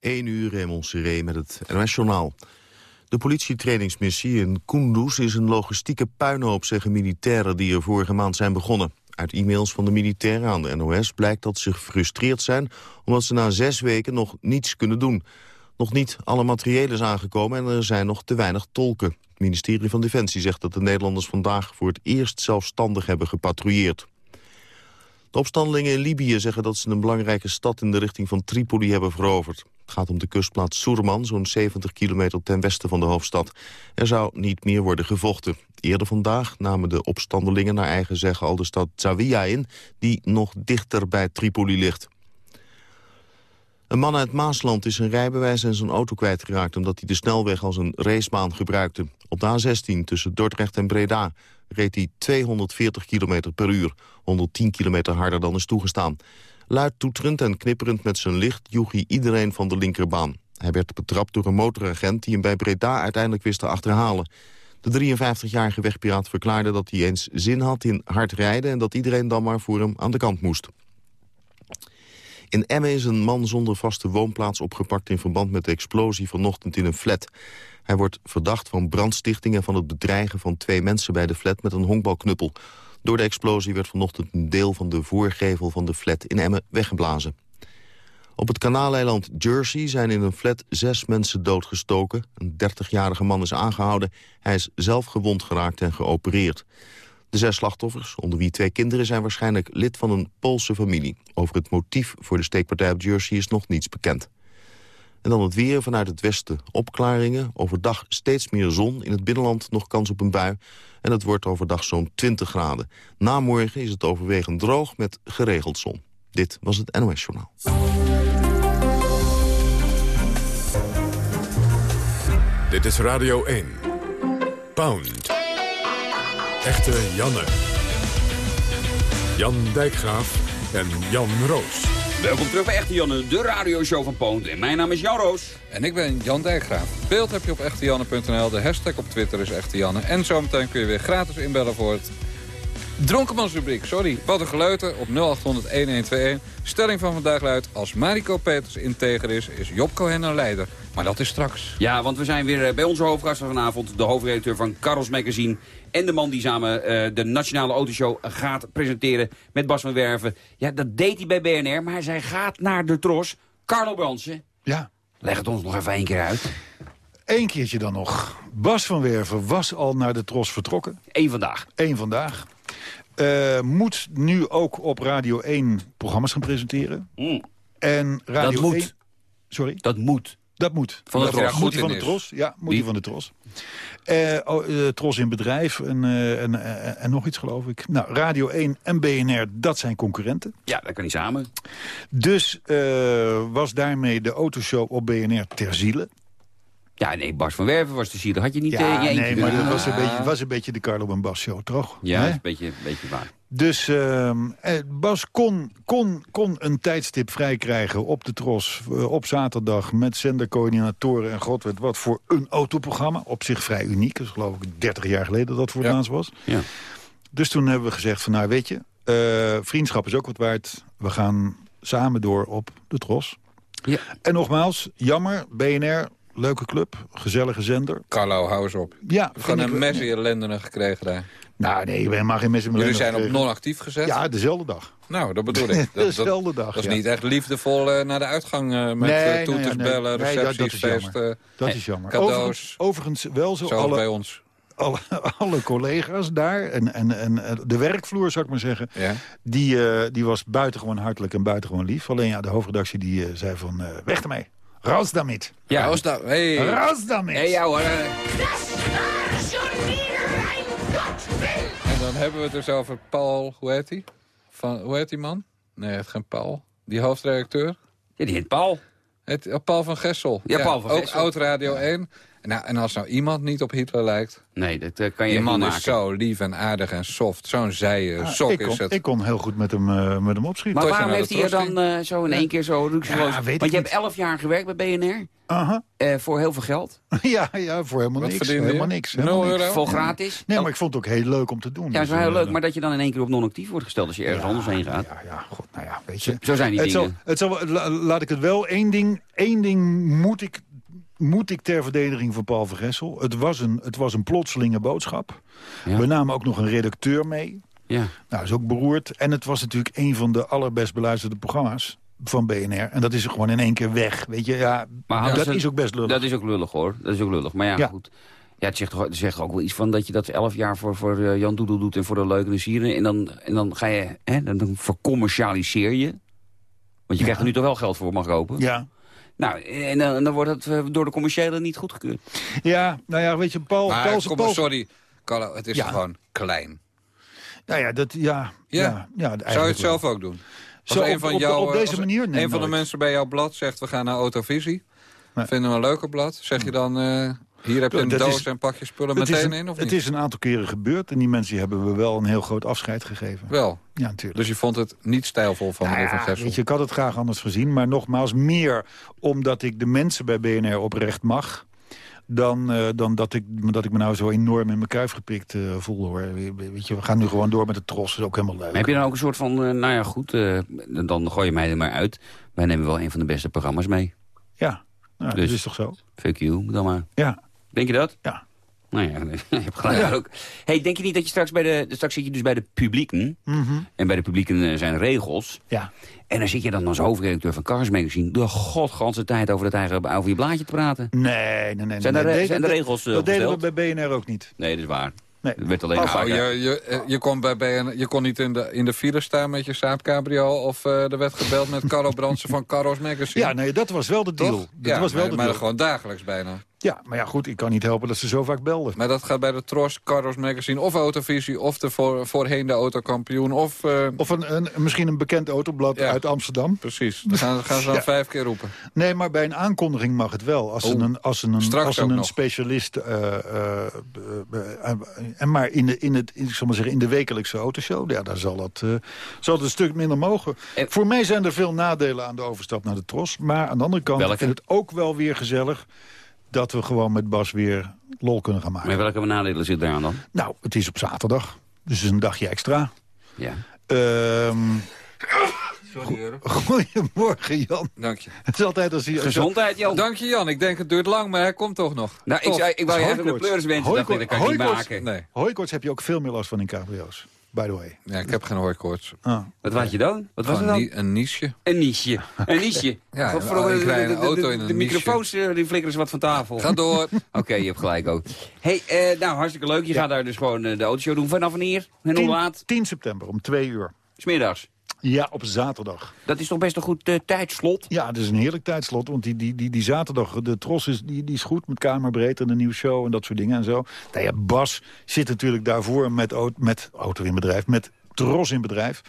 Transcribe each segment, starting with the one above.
1 uur Raymond Seré met het NOS-journaal. De politietrainingsmissie in Kunduz is een logistieke puinhoop, zeggen militairen die er vorige maand zijn begonnen. Uit e-mails van de militairen aan de NOS blijkt dat ze gefrustreerd zijn... omdat ze na zes weken nog niets kunnen doen. Nog niet alle materiële is aangekomen en er zijn nog te weinig tolken. Het ministerie van Defensie zegt dat de Nederlanders vandaag... voor het eerst zelfstandig hebben gepatrouilleerd. De opstandelingen in Libië zeggen dat ze een belangrijke stad in de richting van Tripoli hebben veroverd. Het gaat om de kustplaats Soerman, zo'n 70 kilometer ten westen van de hoofdstad. Er zou niet meer worden gevochten. Eerder vandaag namen de opstandelingen naar eigen zeggen al de stad Zawiya in, die nog dichter bij Tripoli ligt. Een man uit Maasland is zijn rijbewijs en zijn auto kwijtgeraakt... omdat hij de snelweg als een racebaan gebruikte. Op de A16 tussen Dordrecht en Breda reed hij 240 km per uur. 110 kilometer harder dan is toegestaan. Luid toeterend en knipperend met zijn licht joeg hij iedereen van de linkerbaan. Hij werd betrapt door een motoragent die hem bij Breda uiteindelijk wist te achterhalen. De 53-jarige wegpiraat verklaarde dat hij eens zin had in hard rijden... en dat iedereen dan maar voor hem aan de kant moest. In Emmen is een man zonder vaste woonplaats opgepakt... in verband met de explosie vanochtend in een flat. Hij wordt verdacht van brandstichting en van het bedreigen van twee mensen bij de flat met een honkbalknuppel. Door de explosie werd vanochtend een deel van de voorgevel van de flat in Emmen weggeblazen. Op het kanaaleiland Jersey zijn in een flat zes mensen doodgestoken. Een 30-jarige man is aangehouden. Hij is zelf gewond geraakt en geopereerd. De zes slachtoffers, onder wie twee kinderen, zijn waarschijnlijk lid van een Poolse familie. Over het motief voor de steekpartij op Jersey is nog niets bekend. En dan het weer vanuit het westen. Opklaringen, overdag steeds meer zon. In het binnenland nog kans op een bui. En het wordt overdag zo'n 20 graden. Na morgen is het overwegend droog met geregeld zon. Dit was het NOS Journaal. Dit is Radio 1. Pound. Echte Janne. Jan Dijkgraaf en Jan Roos. Welkom terug bij Echte Janne, de radioshow van Poont. En mijn naam is Jan Roos. En ik ben Jan Dijkgraaf. Beeld heb je op echtejanne.nl. De hashtag op Twitter is Echte Janne. En zometeen kun je weer gratis inbellen voor het Dronkenmansrubriek. Sorry, wat een geleuten op 0800-1121. Stelling van vandaag luidt... als Mariko Peters integer is, is Job Cohen een leider. Maar dat is straks. Ja, want we zijn weer eh, bij onze hoofdgast vanavond. De hoofdredacteur van Carlos Magazine. En de man die samen uh, de Nationale Autoshow gaat presenteren met Bas van Werven. Ja, dat deed hij bij BNR, maar hij gaat naar de Tros. Carlo Bransen. Ja. Leg het ons nog even één keer uit. Eén keertje dan nog. Bas van Werven was al naar de Tros vertrokken. Eén vandaag. Eén vandaag. Uh, moet nu ook op Radio 1 programma's gaan presenteren. Mm. En Radio dat moet. 1... Sorry? Dat moet. Dat moet. Van de Tros. Moet hij van de Tros? Ja, moet hij van de Tros. Uh, oh, uh, Tros in bedrijf en, uh, en, en, nog iets geloof ik. Nou, Radio 1 en BNR, dat zijn concurrenten. Ja, dat kan niet samen. Dus was daarmee de autoshow op BNR ter ziele. Ja, nee, Bas van Werven was de ziel. Dat had je niet ja, nee, maar dat was een, beetje, was een beetje de Carlo en Bas show, toch? Ja, dat is een beetje, een beetje waar. Dus uh, Bas kon, kon, kon een tijdstip vrijkrijgen op de Tros uh, op zaterdag... met zendercoördinatoren en god weet wat voor een autoprogramma. Op zich vrij uniek. Dat is geloof ik 30 jaar geleden dat dat voor het ja. laatst was. Ja. Dus toen hebben we gezegd van nou weet je... Uh, vriendschap is ook wat waard. We gaan samen door op de Tros. Ja. En nogmaals, jammer, BNR leuke club, gezellige zender. Carlo, hou eens op. Ja, Gewoon een mes in je lendenen gekregen daar. Nou nee, ik ben helemaal geen mijn Jullie zijn op non-actief gezet? Ja, dezelfde dag. Nou, dat bedoel ik. Dat, dezelfde dag, Dat is ja. niet echt liefdevol uh, naar de uitgang uh, met nee, uh, toeters, nee, bellen, nee, recepties, dat, dat is jammer. Dat is jammer. Cadeaus. Overigens, overigens wel zo, Zoals alle, bij ons. alle, alle collega's daar en, en, en de werkvloer, zou ik maar zeggen... Ja. Die, uh, die was buitengewoon hartelijk en buitengewoon lief. Alleen ja, de hoofdredactie die uh, zei van, uh, weg ermee. Raus damit. Ja, Raus da hey. Raus damit. Hey, ja hoor. Dan hebben we het dus over Paul, hoe heet hij? Van, hoe heet die man? Nee, het geen Paul. Die hoofdredacteur? Ja, die heet Paul. Het, oh, Paul van Gessel. Ja, Paul van ook Gessel. oud Radio 1. Nou, en als nou iemand niet op Hitler lijkt... Nee, dat eh, kan je Die man niet is maken. zo lief en aardig en soft. Zo'n zijen, Ah, sok ik, is kon, het. ik kon heel goed met hem, eh, met hem opschieten. Maar Tot je waarom naar heeft hij er tros dan eh, zo in één keer zo rukseloos... Ja, weet ik Want je hebt elf jaar gewerkt bij BNR Aha. eh, voor heel veel geld. ja, ja, voor helemaal Wat niks. je? Helemaal niks. Helemaal niks. euro? Vol gratis. Nee, maar ik vond het ook heel leuk om te doen. Ja, dat is Dus, wel heel eh, leuk. Maar dat je dan in één keer op non-actief wordt gesteld als je ergens anders heen gaat. Ja, ja, god, nou ja, weet je. Zo zijn die Het zal, dingen. het zal, la- laat ik het wel, één ding, één ding moet ik, moet ik ter verdediging van Paul Vergessel. Het was een, het was een plotselinge boodschap. Ja. We namen ook nog een redacteur mee. Ja. Nou, dat is ook beroerd. En het was natuurlijk een van de allerbest beluisterde programma's van BNR. En dat is er gewoon in één keer weg. Weet je, ja, Maar dat is ook best lullig. Dat is ook lullig hoor. Dat is ook lullig. Maar ja, Ja. goed. Ja, het zegt, toch, het zegt ook wel iets van dat je dat elf jaar voor, voor eh, Jan Doedel doet en voor de leuke en sieren. En dan, en dan ga je, hè, dan, dan vercommercialiseer je. Want je krijgt er nu toch wel geld voor, mag ik hopen. Ja. Nou, en dan, dan wordt het eh, door de commerciële niet goedgekeurd. ja, nou ja, weet je, Paul... Maar Paul, kom Paul maar, sorry, Carlo, het is Ja. gewoon klein. Nou ja, dat, ja, ja. Ja. ja, Zou je het zelf ook doen? Als Zo, een op- van op- jou, op deze als manier? Nee, een van de mensen bij jouw blad zegt, we gaan naar Autovisie. Nee. Vinden we een leuke blad. Zeg je dan, eh, hier heb je een Dat doos is- en pak je spullen Het is, meteen een, in, of het niet? is een aantal keren gebeurd en die mensen hebben we wel een heel groot afscheid gegeven. Wel, Ja, natuurlijk. dus je vond het niet stijlvol van Nou meneer Van ja, Gessel. weet je, ik had het graag anders gezien, maar nogmaals meer omdat ik de mensen bij BNR oprecht mag... dan, eh, dan dat, ik, dat ik me nou zo enorm in mijn kuif geprikt eh, voel. Hoor. Weet je, we gaan nu gewoon door met de tros, dat is ook helemaal leuk. Maar heb je dan ook een soort van, eh, nou ja goed, eh, dan gooi je mij er maar uit. Wij nemen wel een van de beste programma's mee. Ja, nou, Dus- dat is toch zo? Fuck you, dan maar. Ja, Denk je dat? ja. Nou ja, je hebt gelijk ook. Hey, denk je niet dat je straks bij de... Straks zit je dus bij de publieken. Mhm. En bij de publieken eh, zijn regels. ja. En dan zit je dan als hoofdredacteur van Cars Magazine... de godganse tijd over, het eigen, over je blaadje te praten. Nee, nee, nee. nee, Zijn er- nee. zijn de Dat- regels, eh, Dat deden we bij BNR ook niet. Nee, dat is waar. Nee. Het werd alleen Oh, Oh, je, je, eh, je, kon bij BN, je kon niet in de, in de file staan met je Saab Cabrio... of eh, er werd gebeld met Carlo Brandsen van Carlos Magazine. Ja, nee, dat was wel de deal. Toch? Dat ja, was wel maar, de maar deal. gewoon dagelijks bijna. Ja, maar ja, goed, ik kan niet helpen dat ze zo vaak belden. Maar dat gaat bij de Tros, Carlos Magazine of Autovisie... of de voor, voorheen de autokampioen of... eh, Of een, een, misschien een bekend autoblad Ja. uit Amsterdam. precies, dan gaan, gaan ze dan Ja. vijf keer roepen. Nee, maar bij een aankondiging mag het wel. Als ze een, als ze een, als ze een specialist... eh, eh, en maar in de, in, het, ik zal maar zeggen, in de wekelijkse autoshow... Ja, daar zal het, eh, zal het een stuk minder mogen. En- Voor mij zijn er veel nadelen aan de overstap naar de Tros. Maar aan de andere kant Welke? ik vind het ook wel weer gezellig... dat we gewoon met Bas weer lol kunnen gaan maken. Maar welke nadelen zit daar aan dan? Nou, het is op zaterdag. Dus het is een dagje extra. Ja. Ehm Sorry. Goedemorgen, Jan. Dank je. Het is altijd als hij... Gezondheid, Jan. Dank je, Jan. Ik denk het duurt lang, maar hij komt toch nog. Nou, ik, Toch? zou, ik wou je even een hooikoorts. pleuris wensen. dacht ik, dat kan ik niet maken. Nee, Hooikoorts heb je ook veel meer last van in cabrio's. By the way. ja, ik heb geen hooikoorts. Ah. Wat was je dan? Wat was het dan? een niche. Een niche. Een niche. Ja, rij een de- de- auto in een De niche. microfoons eh, die flikkeren ze wat van tafel. Ga door. Oké, je hebt gelijk ook. hey, eh, nou, hartstikke leuk. Je gaat daar dus gewoon eh, de autoshow doen. Vanaf wanneer? En hoe 10, laat? 10 september om 2 uur. Smiddags. Ja, op zaterdag. Dat is toch best een goed eh, tijdslot? Ja, het is een heerlijk tijdslot. Want die, die, die, die zaterdag, de tros is, die, die is goed met kamerbreedte en een nieuwe show en dat soort dingen en zo. Nou ja, Bas zit natuurlijk daarvoor met, met auto in bedrijf, met tros in bedrijf.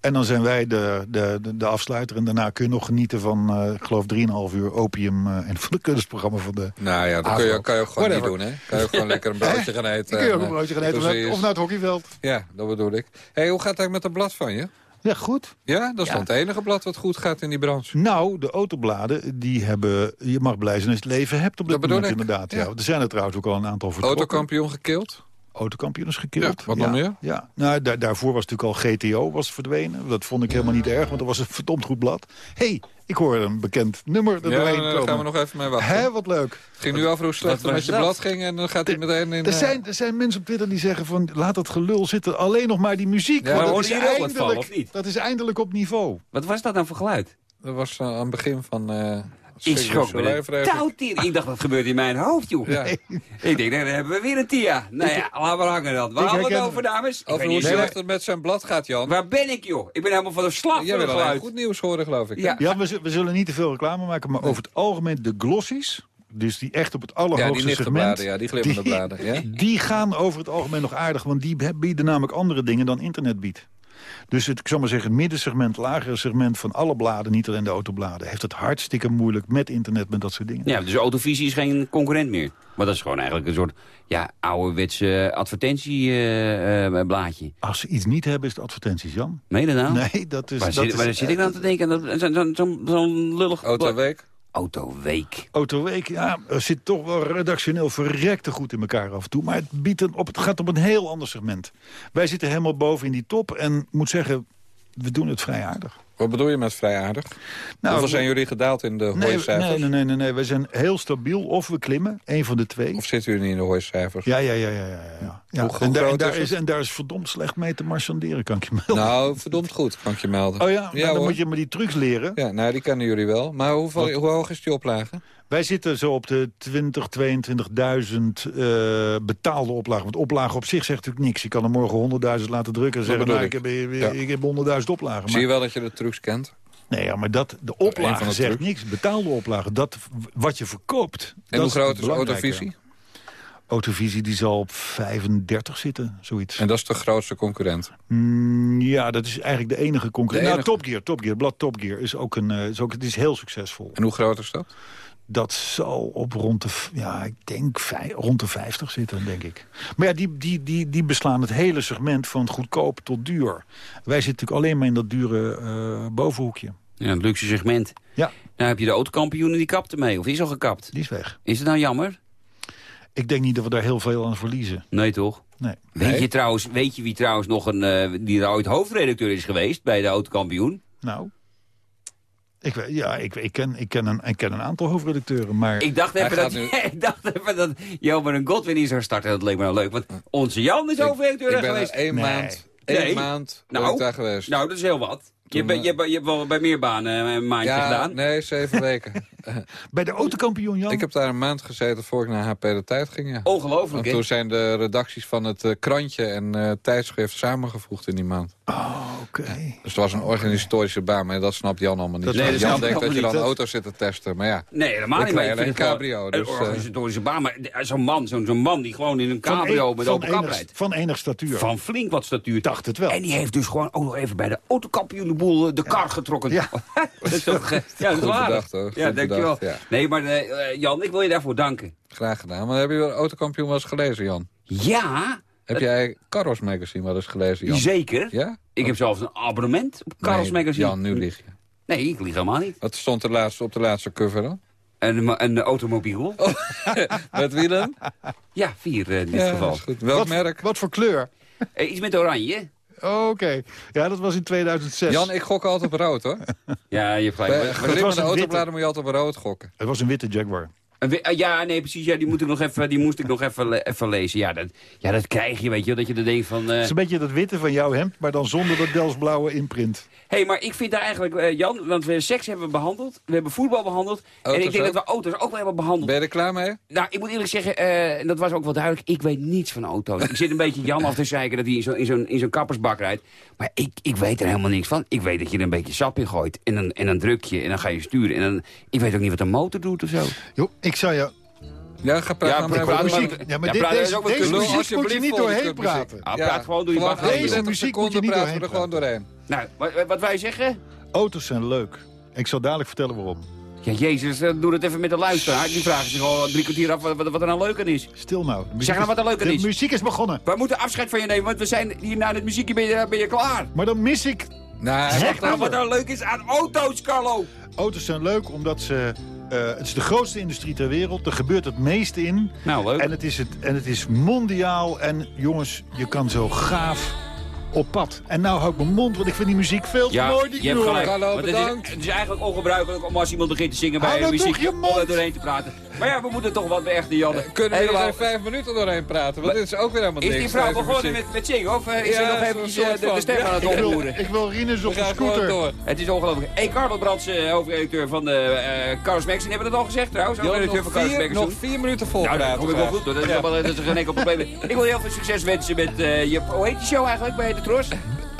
En dan zijn wij de, de, de, de afsluiter. En daarna kun je nog genieten van, eh, ik geloof, 3,5 uur opium. eh, en van het kunstprogramma van de... Nou ja, dat kun je, kan je ook gewoon niet doen, hè? Kan je ook gewoon lekker een broodje gaan eten. Dan kun je ook en, een broodje gaan eten of naar, is- of naar het hockeyveld. Ja, dat bedoel ik. hey, hoe gaat het eigenlijk met dat blad van je? Ja, goed. Ja, dat is dan het enige blad wat goed gaat in die branche. Nou, de autobladen, die hebben... Je mag blij zijn als je het leven hebt op dit Dat moment inderdaad. Ja. Ja. Er zijn er trouwens ook al een aantal vertrokken. Autokampioen gekild? Autokampioen is gekild. Ja, wat ja. nog meer? Ja, nou, daar, daarvoor was natuurlijk al GTO was verdwenen. Dat vond ik helemaal niet erg, want dat was een verdomd goed blad. hey, ik hoor een bekend nummer er Ja, doorheen daar gaan we nog even mee wachten. Hè, wat leuk. Het ging nu over hoe slecht het met je blad ging en dan gaat hij meteen in... Er eh, zijn, er zijn mensen op Twitter die zeggen van... laat dat gelul zitten, alleen nog maar die muziek. Ja, want maar dat, is eindelijk, of niet? dat is eindelijk op niveau. Wat was dat nou voor geluid? Dat was eh, aan het begin van... eh Ik schrok me. Ik dacht, dat gebeurt in mijn hoofd, joh. Ja. Ik denk, dan hebben we weer een Tia. Nou ja, laten we hangen dan. Waar hadden we het over, dames? Over hoe slecht het met zijn blad gaat, Jan. Waar ben ik, joh? Ik ben helemaal van de slag Jij wil alleen geluid. goed nieuws horen, geloof ik. Ja. Ja, we, we zullen niet te veel reclame maken, maar over het algemeen de glossies... dus die echt op het Ja, die allerhoogste segment... ja, die glimmende die- bladen. Ja? Die gaan over het algemeen nog aardig, want die bieden namelijk andere dingen dan internet biedt. Dus het, ik zal maar zeggen, het middensegment, lagere segment van alle bladen... niet alleen de autobladen, heeft het hartstikke moeilijk met internet, met dat soort dingen. Ja, dus autovisie is geen concurrent meer. Maar dat is gewoon eigenlijk een soort ja, ouderwetse advertentieblaadje. Als ze iets niet hebben, is het advertenties, Jan. Dat nou? Nee, dat is... Waar, dat zit, waar is, zit ik nou te denken? Dat- Zo'n zo, zo, zo'n lullig... Autoweek. Autoweek. Autoweek, ja, zit toch wel redactioneel verrekte goed in elkaar af en toe. Maar het, biedt een, op, het gaat op een heel ander segment. Wij zitten helemaal boven in die top. En moet zeggen, we doen het vrij aardig. Wat bedoel je met vrij aardig? Nou, Hoeveel zijn jullie gedaald in de hooicijfers? nee, nee, nee, nee, nee. We zijn heel stabiel. Of we klimmen, één van de twee. Of zitten jullie niet in de hooicijfers? Ja, ja, ja, ja. ja, ja. ja. Hoe- hoe en, daar, en, groot daar is en daar is verdomd slecht mee te marchanderen, kan ik je melden. Nou, verdomd goed, kan ik je melden. oh ja, nou, dan hoor. moet je maar die trucs leren. Ja, nou, die kennen jullie wel. Maar hoeveel, hoe hoog is die oplage? Wij zitten zo op de 20, 22.000 eh, betaalde oplagen. Want oplagen op zich zegt natuurlijk niks. Je kan er morgen 100.000 laten drukken en zeggen... Nou, ik, ik. heb, Ja. ik heb 100.000 oplagen. Zie je wel dat je de trucs kent? Nee, ja, maar dat, de Een van oplage de zegt trucs. niks. Betaalde oplagen, dat, wat je verkoopt. En hoe groot is. Autovisie? Autovisie die zal op 35 zitten, zoiets. En dat is de grootste concurrent. Mm, ja, dat is eigenlijk de enige concurrent. De Nou. Top Gear, Top Gear, blad Top Gear is ook een, eh, is ook, het is heel succesvol. En hoe groot is dat? Dat zal op rond de, ja, ik denk vij- rond de 50 zitten, denk ik. Maar ja, die, die, die, die beslaan het hele segment van goedkoop tot duur. Wij zitten natuurlijk alleen maar in dat dure eh, bovenhoekje. Ja, het luxe segment. Ja, Nou heb je de autokampioen en die kapt ermee. Of is al gekapt. die is weg. Is het nou jammer? Ik denk niet dat we daar heel veel aan verliezen. Nee, toch? Nee. Weet, Nee. je trouwens, weet je wie trouwens nog een, eh, die er ooit hoofdredacteur is geweest bij de autokampioen? Nou, ik, weet- ja, ik, ik, ken, ik, ken een, ik ken een aantal hoofdredacteuren, maar... Ik dacht even dat, nu- ik dacht even dat Johan en Godwin in zou starten. Dat leek me nou leuk. Want onze Jan is hoofdredacteur Ik ben geweest. één Nee. maand, één Nee. maand Nou. ik daar geweest. Nou, dat is heel wat. Je, Toen, bent- eh, je, hebt- je hebt wel bij meer banen een maandje ja, gedaan. nee, zeven weken. Bij de autokampioen, Jan? Ik heb daar een maand gezeten voor ik naar HP De Tijd ging, ja. Ongelooflijk, Want toen zijn de redacties van het eh, krantje en eh, tijdschrift samengevoegd in die maand. Oh, oké. Dus het was een organisatorische baan, maar dat snapt Jan allemaal niet. Dat- Nee, dat Jan denkt dat je dan auto's zit te testen, maar ja. Nee, helemaal niet. maar cabrio, dus, Een eh. organisatorische baan. Maar zo'n man, zo'n zo'n man die gewoon in een Van cabrio een- met open kap enig- rijdt. Van enig statuur. Van flink wat statuur. dacht het wel. En die heeft dus gewoon ook nog even bij de autokampioen de boel de kar getrokken. Ja. dat is toch... ja, dat is Goed waar. bedacht, hoor. Ja, dankjewel. ja. Nee, maar eh, eh, Jan, ik wil je daarvoor danken. Graag gedaan. Maar heb je wel Autokampioen wel eens gelezen, Jan? Ja, Heb jij Carros Magazine wel eens gelezen, Jan? zeker. Ja? Ik heb zelfs een abonnement op Carlos Nee, Magazine. Jan, nu lieg je. Nee, ik lieg helemaal niet. Wat stond er laatst op de laatste cover dan? Een, een automobiel. Met wielen? Ja, vier eh, in dit ja, geval. is goed. Welk wat, merk? Wat voor kleur? Iets met oranje. Oké. Ja, dat was in 2006. Jan, ik gok altijd op rood, hoor. Ja, je hebt gelijk. Bij Maar- was glimmende een witte. autobladen moet je altijd op rood gokken. Het was een witte Jaguar. Eh, Ja, nee, precies. Ja, die, moet ik nog even, die moest ik nog even, even lezen. Ja dat, ja, dat krijg je, weet je. Dat je er denkt van... eh, Het is een beetje dat witte van jouw hemd, maar dan zonder dat Delsblauwe imprint. hey, maar ik vind daar eigenlijk, eh, Jan... Want we seks hebben we behandeld. We hebben voetbal behandeld. en ik denk ook? dat we auto's ook wel hebben behandeld. Ben je er klaar mee? Nou, ik moet eerlijk zeggen, eh, en dat was ook wel duidelijk... ik weet niets van auto's. Ik zit een beetje Jan af te zeiken dat hij in zo'n in zo'n in zo'n kappersbak rijdt. Maar ik, ik weet er helemaal niks van. Ik weet dat je er een beetje sap in gooit. En dan, en dan druk je en dan ga je sturen. En dan, ik weet ook niet wat een motor doet of zo. Jo, ik zou je... Ja, ga praten. Ja, maar praat muziek, ja, maar Ja, dit, deze, ook wat deze tussen. muziek moet je niet doorheen praten. Ah, praat gewoon door je heen, Deze muziek moet je niet praten doorheen er gewoon doorheen. Nou, wat, wat wij zeggen... Auto's zijn leuk. Ik zal dadelijk vertellen waarom. Ja, jezus, eh, doe het even met de luisteraar. Die vragen zich al drie kwartier af wat, wat, er nou leuk aan is. Stil nou. De Zeg nou wat er leuk aan De is. muziek is begonnen. We moeten afscheid van je nemen, want we zijn hier na het muziekje ben je, ben je klaar. Maar dan mis ik... Nou, Zeg nou nou wat er leuk is aan auto's, Carlo. Auto's zijn leuk omdat ze... eh, het is de grootste industrie ter wereld. Er gebeurt het meeste in. Nou, leuk. En het, is het, en het is mondiaal. En jongens, je kan zo gaaf op pad. En nou hou ik mijn mond, want ik vind die muziek veel te ja, mooi. Die je hebt gelijk. Hallo, Want het, is, bedankt. het is eigenlijk ongebruikelijk om als iemand begint te zingen bij nou muziek om er doorheen te praten. Maar ja, we moeten toch wat echt die Janne. Kunnen we Helemaal- er vijf minuten doorheen praten? Want dit is ook weer helemaal Is niks. die vrouw begonnen met, met zingen? Of eh, is Ja, er nog soort eh, de, stem aan het Ik wil, opvoeren? ik wil Rinus op de scooter. door. Het is ongelooflijk. Hey, Carlo Brands, eh, hoofdredacteur van de eh Carlos Magazine. Hebben we dat al gezegd trouwens? Hoofdredacteur van Magazine. nog vier minuten vol Nou, dat praten. kom ik wel goed. Dat is, allemaal, dat is geen enkel probleem. Ik wil heel veel succes wensen met eh, je... Hoe heet die show eigenlijk bij de Tros?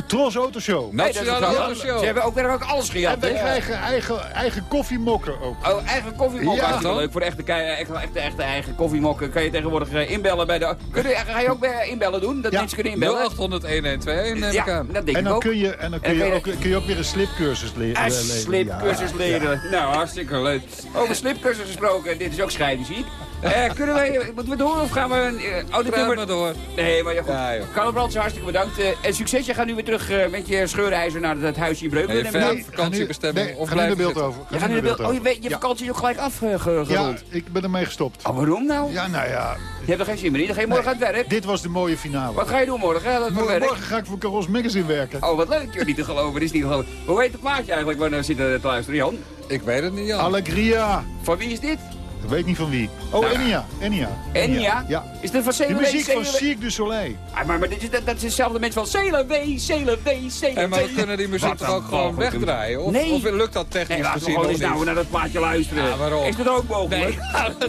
Tros Autoshow. Nationale Autoshow. Ze hebben ook, we hebben ook alles gejat. En wij krijgen eigen, eigen koffiemokken ook. Oh, eigen koffiemokken. Ja, leuk voor de echte, echte, echte, echte eigen koffiemokken. Kan je tegenwoordig eh, inbellen bij de... Kun je, ga je ook bij inbellen doen? Dat Ja. mensen kunnen inbellen? 0800 1121 neem ik Ja, dat denk En ik dan ook. kun je, en dan kun En je, kun je- ook, kun je ook weer een slipcursus le- le- leren. slipcursus Ja, leren. Nou, hartstikke leuk. Over slipcursus gesproken, dit is ook schrijfmuziek. Eh kunnen wij, moeten we door of gaan we... eh, Praat nummer... maar door. Nee, maar ja, goed. Ja, joh. Carlo Brands, hartstikke bedankt. Eh, en succes, je gaat nu weer terug eh, met je scheurijzer naar het, huisje in Breukelen. Nee, Nee, vakantiebestemming ga nu- of ga nu beeld over. Je gaat nu de beeld... Oh, je, weet, je Ja. vakantie is ook gelijk afgerond. Ja, ik ben ermee gestopt. Oh, waarom nou? Ja, nou ja. Je hebt er geen zin meer in. Dan ga je morgen aan het werk. Dit was de mooie finale. Wat ga je doen morgen? Morgen, werk. morgen ga ik voor Caros Magazine werken. Oh, wat leuk. Joh, niet te geloven. Dit is niet te geloven. Hoe heet het plaatje eigenlijk waar we zitten te luisteren, Jan? Ik weet het niet, Jan. Allegria. Van wie is dit? Ik weet niet van wie. Oh, Nou, Enia. Enia. Enya? Ja. Is dit van De CLW? muziek van? Cirque du Soleil. Ah, maar, maar dit is, dat, dat is hetzelfde mensen van CLW, CLW, CLW. En maar we kunnen die muziek toch ook gewoon wegdraaien? Of, Nee. of lukt dat technisch Nee, gezien gewoon nog eens nou niet? naar dat plaatje luisteren. Ja, waarom? Is dat ook mogelijk? Nee.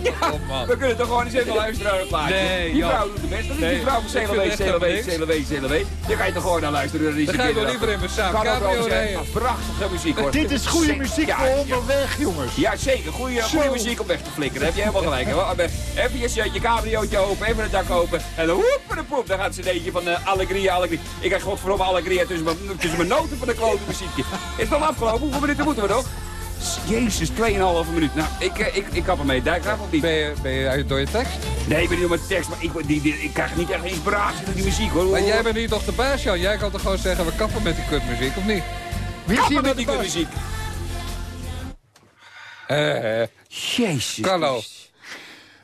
Ja, man. we kunnen toch gewoon eens even luisteren naar het plaatje. Nee, die vrouw doet de beste. Dat is die vrouw van CLW, CLW. CLW, CLW. Daar kan je toch gewoon naar luisteren. Dan, Dan ga ik wel liever in mijn Saab Cabrio rijden. Prachtige muziek hoor. Dit is goede muziek voor onderweg, jongens. Ja, zeker. Zo. muziek om weg te flikkeren. Daar heb je helemaal gelijk. hè. Even je, je, je cabriootje open, even het dak open. En dan hoep de poep. Dan gaat het cd'tje van uh, Allegria, Allegria. Ik krijg godverdomme Allegria tussen mijn, tussen mijn noten van de klote muziekje. Is het al afgelopen? Hoeveel minuten moeten we nog? Jezus, 2,5 minuut. Nou, ik, eh, ik, ik kap ermee. Dijkgraaf of niet? Ben je, ben je uit door je tekst? Nee, ik ben niet op mijn tekst, maar ik, die, die, ik krijg niet echt inspiratie door die muziek hoor. Maar jij bent hier toch de baas, Jan? Jij kan toch gewoon zeggen, we kappen met die kutmuziek, of niet? Wie Kappen met die de baas? muziek. Eh, Jezus. Carlo.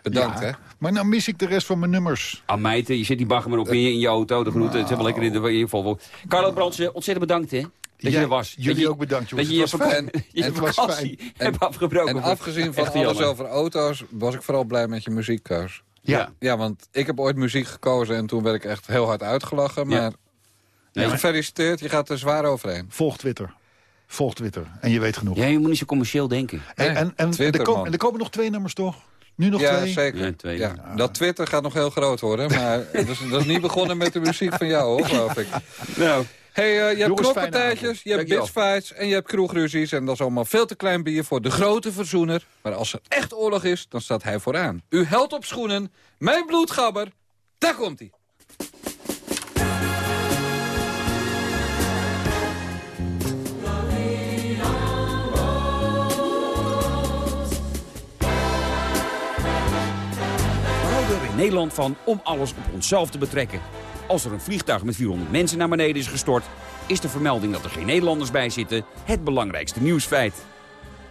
Bedankt, Ja, hè? Maar nou mis ik de rest van mijn nummers. Amijte, je zit die bagger maar op in je, in je auto. De groeten, het is helemaal lekker in de in je Volvo. Carlo Brandsen, ontzettend bedankt hè. Dat je Jij- er was. jullie dat je, ook bedankt, jongens. Dat je je, Het was fijn. je Het was fijn. hebt afgebroken. En afgezien van Echt alles jammer. over auto's, was ik vooral blij met je muziekkeus. Ja. Ja, want ik heb ooit muziek gekozen en toen werd ik echt heel hard uitgelachen. Maar Nee. gefeliciteerd, je gaat er zwaar overheen. Volg Twitter. Volg Twitter. En je weet genoeg. Ja, je moet niet zo commercieel denken. En, Nee, en, en, Twitter, er, komen, man. en er komen nog twee nummers, toch? Nu nog ja, twee? zeker. Ja, twee. Ja, Dat Twitter gaat nog heel groot worden, maar dat, is, dat is niet begonnen met de muziek van jou, hoor, geloof ik. Nou, hey, eh, je hebt fijne je hebt bitchfights en je hebt kroegruzies... en dat is allemaal veel te klein bier voor de grote verzoener. Maar als er echt oorlog is, dan staat hij vooraan. U held op schoenen, mijn bloedgabber, daar komt hij. Nederland van om alles op onszelf te betrekken. Als er een vliegtuig met 400 mensen naar beneden is gestort... is de vermelding dat er geen Nederlanders bij zitten het belangrijkste nieuwsfeit.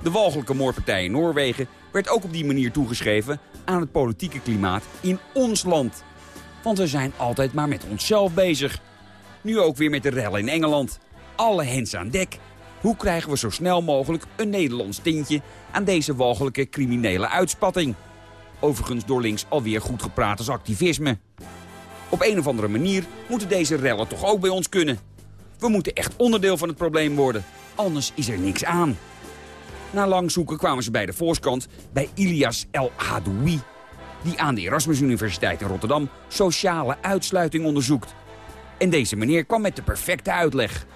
De walgelijke moordpartij in Noorwegen werd ook op die manier toegeschreven... aan het politieke klimaat in ons land. Want we zijn altijd maar met onszelf bezig. Nu ook weer met de rellen in Engeland. Alle hens aan dek. Hoe krijgen we zo snel mogelijk een Nederlands tintje... aan deze walgelijke criminele uitspatting? Overigens door links alweer goed gepraat als activisme. Op een of andere manier moeten deze rellen toch ook bij ons kunnen. We moeten echt onderdeel van het probleem worden. Anders is er niks aan. Na lang zoeken kwamen ze bij de voorskant bij Ilias El Hadoui... die aan de Erasmus Universiteit in Rotterdam sociale uitsluiting onderzoekt. En deze meneer kwam met de perfecte uitleg.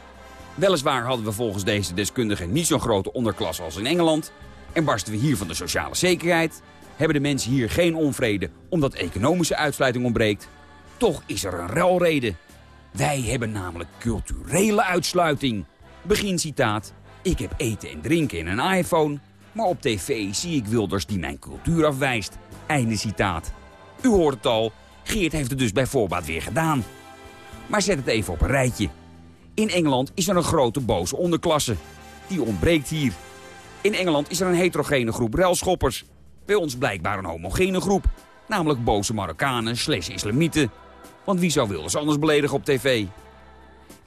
Weliswaar hadden we volgens deze deskundige niet zo'n grote onderklasse als in Engeland... en barsten we hier van de sociale zekerheid... hebben de mensen hier geen onvrede omdat economische uitsluiting ontbreekt... toch is er een ruilreden. Wij hebben namelijk culturele uitsluiting. Begin citaat. Ik heb eten en drinken en een iPhone... maar op tv zie ik Wilders die mijn cultuur afwijst. Einde citaat. U hoort het al, Geert heeft het dus bij voorbaat weer gedaan. Maar zet het even op een rijtje. In Engeland is er een grote boze onderklasse. Die ontbreekt hier. In Engeland is er een heterogene groep relschoppers. Bij ons blijkbaar een homogene groep. Namelijk boze Marokkanen slash islamieten. Want wie zou Wilders anders beledigen op tv?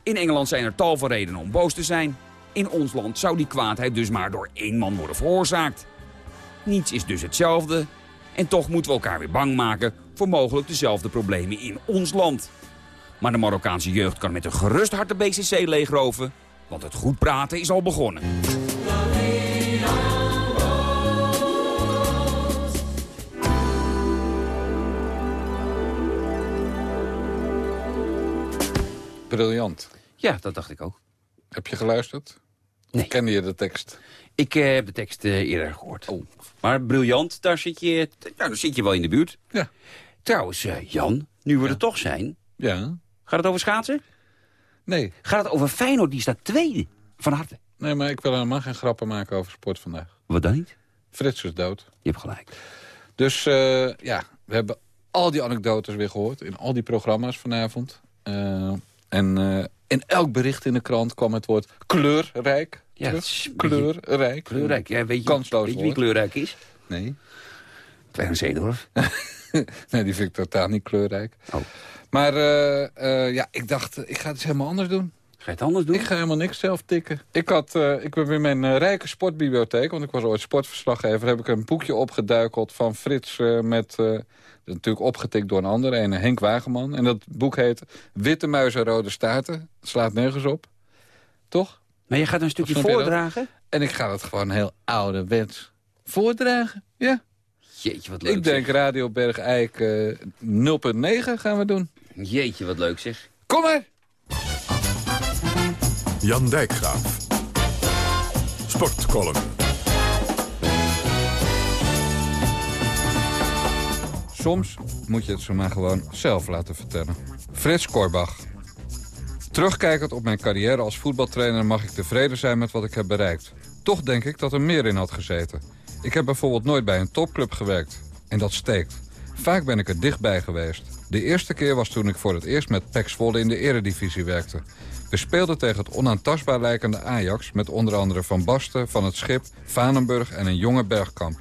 In Engeland zijn er tal van redenen om boos te zijn. In ons land zou die kwaadheid dus maar door één man worden veroorzaakt. Niets is dus hetzelfde. En toch moeten we elkaar weer bang maken voor mogelijk dezelfde problemen in ons land. Maar de Marokkaanse jeugd kan met een gerust hart de BCC leegroven. Want het goed praten is al begonnen. Briljant. Ja, dat dacht ik ook. Heb je geluisterd? Nee. Kende je de tekst? Ik eh, heb de tekst eh, eerder gehoord. Oh. Maar briljant, daar zit, je, nou, daar zit je wel in de buurt. Ja. Trouwens, eh, Jan, nu we er toch zijn... Ja. Gaat het over schaatsen? Nee. Gaat het over Feyenoord, die staat tweede. Van harte. Nee, maar ik wil helemaal geen grappen maken over sport vandaag. Wat dan niet? Frits is dood. Je hebt gelijk. Dus ja, we hebben al die anekdotes weer gehoord in al die programma's vanavond. En eh, in elk bericht in de krant kwam het woord kleurrijk. Ja, terug. kleurrijk. Kleurrijk. Ja, weet je, Kansloos weet je wie kleurrijk is? Nee. Clarence Seedorf. nee, die vind ik totaal niet kleurrijk. Oh. Maar eh, eh, ja, ik dacht, ik ga het eens helemaal anders doen. Ga je het anders doen? Ik ga helemaal niks zelf tikken. Ik, had, ik heb in mijn rijke sportbibliotheek, want ik was ooit sportverslaggever... heb ik een boekje opgeduikeld van Frits met... eh, natuurlijk opgetikt door een ander, een Henk Wageman. En dat boek heet Witte muizen, rode staarten. Het slaat nergens op. Toch? Maar je gaat een stukje dat? voordragen? En ik ga het gewoon heel ouderwets voordragen. Ja. Jeetje, wat leuk Ik denk Radio Bergijk eh 0.9 gaan we doen. Jeetje, wat leuk zeg. Kom maar! Jan Dijkgraaf. Sportcolumn. Soms moet je het zo maar gewoon zelf laten vertellen. Frits Korbach. Terugkijkend op mijn carrière als voetbaltrainer mag ik tevreden zijn met wat ik heb bereikt. Toch denk ik dat er meer in had gezeten. Ik heb bijvoorbeeld nooit bij een topclub gewerkt. En dat steekt. Vaak ben ik er dichtbij geweest. De eerste keer was toen ik voor het eerst met Pek Zwolle in de eredivisie werkte. We speelden tegen het onaantastbaar lijkende Ajax... met onder andere Van Basten, Van het Schip, Vanenburg en een jonge Bergkamp.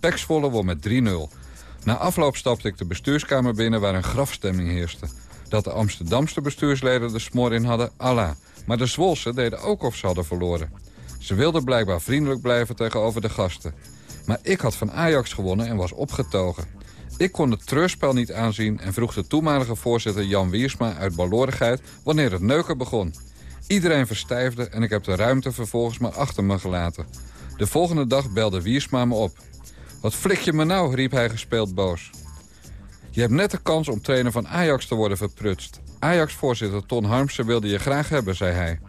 Pek Zwolle won met 3-0. Na afloop stapte ik de bestuurskamer binnen waar een grafstemming heerste. Dat de Amsterdamse bestuursleden de smor in hadden, Allah. Maar de Zwolse deden ook of ze hadden verloren. Ze wilden blijkbaar vriendelijk blijven tegenover de gasten. Maar ik had van Ajax gewonnen en was opgetogen. Ik kon het treurspel niet aanzien en vroeg de toenmalige voorzitter Jan Wiersma uit balorigheid wanneer het neuken begon. Iedereen verstijfde en ik heb de ruimte vervolgens maar achter me gelaten. De volgende dag belde Wiersma me op. Wat flik je me nou, riep hij gespeeld boos. Je hebt net de kans om trainer van Ajax te worden verprutst. Ajax-voorzitter Ton Harmsen wilde je graag hebben, zei hij.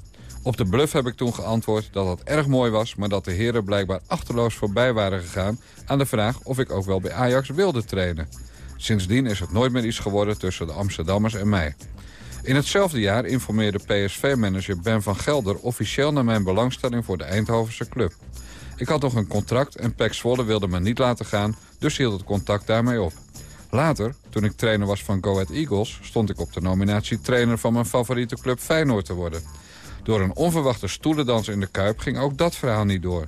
Op de bluff heb ik toen geantwoord dat dat erg mooi was... maar dat de heren blijkbaar achterloos voorbij waren gegaan... aan de vraag of ik ook wel bij Ajax wilde trainen. Sindsdien is het nooit meer iets geworden tussen de Amsterdammers en mij. In hetzelfde jaar informeerde PSV-manager Ben van Gelder... officieel naar mijn belangstelling voor de Eindhovense club. Ik had nog een contract en Pek Zwolle wilde me niet laten gaan... dus hield het contact daarmee op. Later, toen ik trainer was van Go Ahead Eagles... stond ik op de nominatie trainer van mijn favoriete club Feyenoord te worden. Door een onverwachte stoelendans in de Kuip ging ook dat verhaal niet door.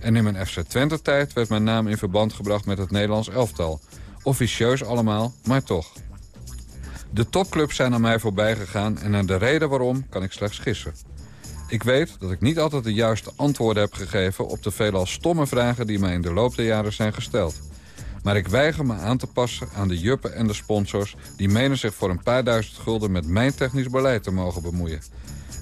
En in mijn FC Twente-tijd werd mijn naam in verband gebracht met het Nederlands elftal. Officieus allemaal, maar toch. De topclubs zijn aan mij voorbij gegaan en naar de reden waarom kan ik slechts gissen. Ik weet dat ik niet altijd de juiste antwoorden heb gegeven op de veelal stomme vragen die mij in de loop der jaren zijn gesteld. Maar ik weiger me aan te passen aan de juppen en de sponsors... die menen zich voor een paar duizend gulden met mijn technisch beleid te mogen bemoeien.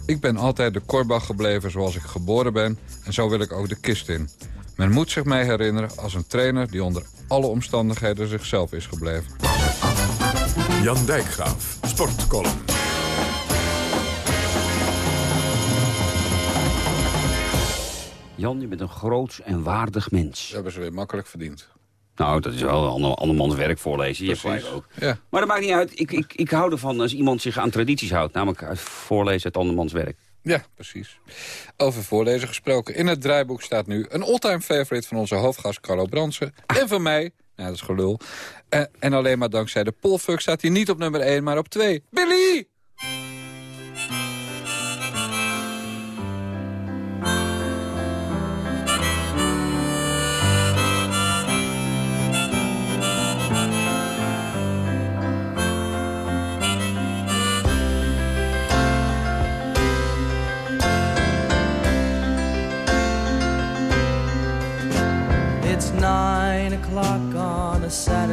Ik ben altijd de Korbach gebleven zoals ik geboren ben en zo wil ik ook de kist in. Men moet zich mij herinneren als een trainer die onder alle omstandigheden zichzelf is gebleven. Jan Dijkgraaf. Sportcolumn. Jan, je bent een groot en waardig mens. Dat hebben ze weer makkelijk verdiend. Nou, dat is wel een ander, andermans werk voorlezen. Je hebt Precies. ook. Ja, Maar dat maakt niet uit. Ik, ik, ik hou ervan als iemand zich aan tradities houdt. Namelijk uit voorlezen uit andermans werk. ja, precies. Over voorlezen gesproken. In het draaiboek staat nu een all-time favorite van onze hoofdgast Carlo Bransen. En van mij, nou dat is gelul. Eh, en alleen maar dankzij de polfuck staat hij niet op nummer 1, maar op 2. Billy!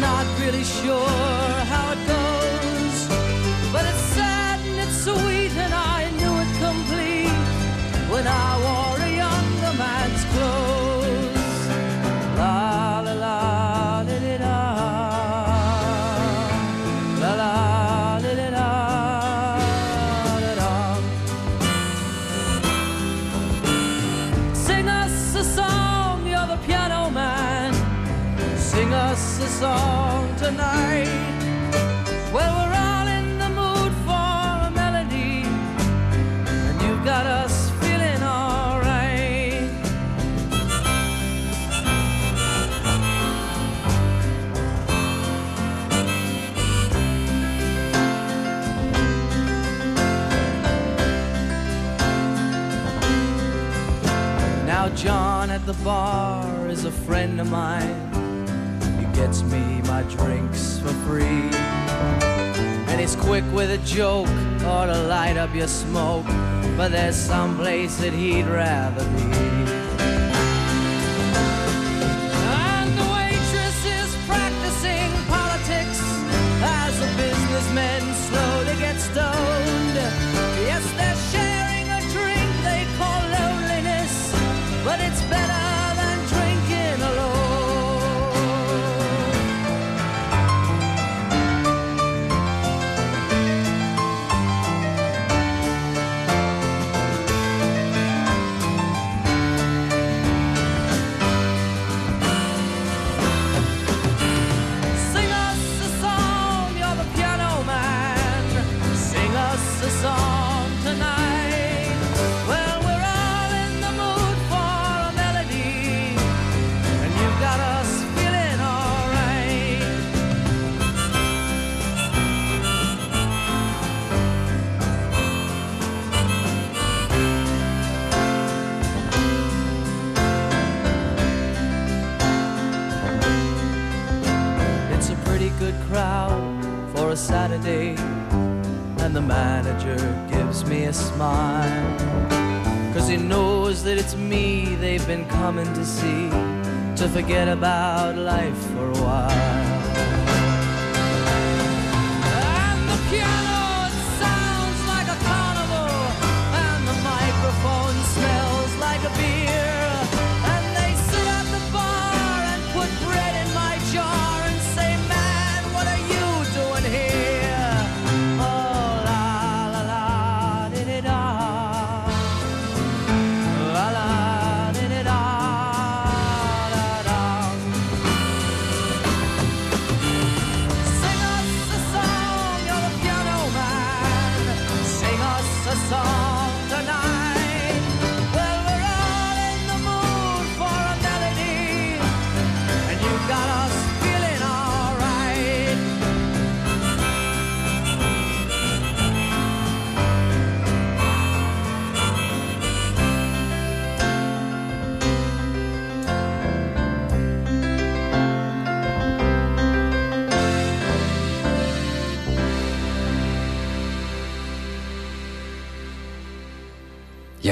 Not really sure been coming to see, to forget about life for a while.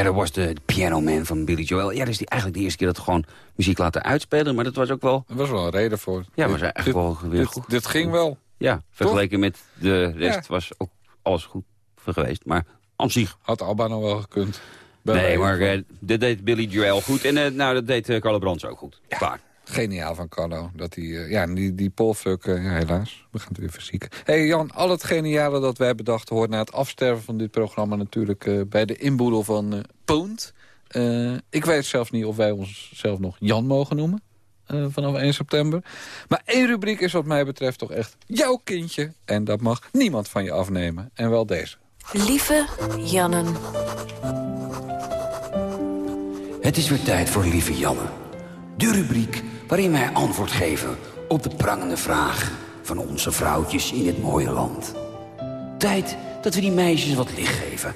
Dat was de Piano Man van Billy Joel. Ja, dat is die, eigenlijk de eerste keer dat we gewoon muziek laten uitspelen. Maar dat was ook wel... Er was wel een reden voor. Ja, Dit- was eigenlijk dit- wel weer dit, goed. Dit ging wel. Ja, vergeleken met de rest Ja. was ook alles goed voor geweest. Maar aan zich... Had Alba nog wel gekund. Nee, maar van. eh, dat deed Billy Joel goed. En eh, nou, dat deed uh, Carlo Brands ook goed. Klaar. Geniaal van Carlo. Dat die, eh, ja, die, die polfuck, eh, ja, helaas. We gaan het weer verzieken. hey Jan, al het geniale dat wij bedacht hoort... na het afsterven van dit programma natuurlijk... eh, bij de inboedel van eh Poont. Eh, ik weet zelfs niet of wij onszelf nog Jan mogen noemen. eh, vanaf 1 september. Maar één rubriek is wat mij betreft toch echt jouw kindje. En dat mag niemand van je afnemen. En wel deze. Lieve Jannen. Het is weer tijd voor Lieve Janne. De rubriek waarin wij antwoord geven op de prangende vraag van onze vrouwtjes in dit mooie land. Tijd dat we die meisjes wat licht geven.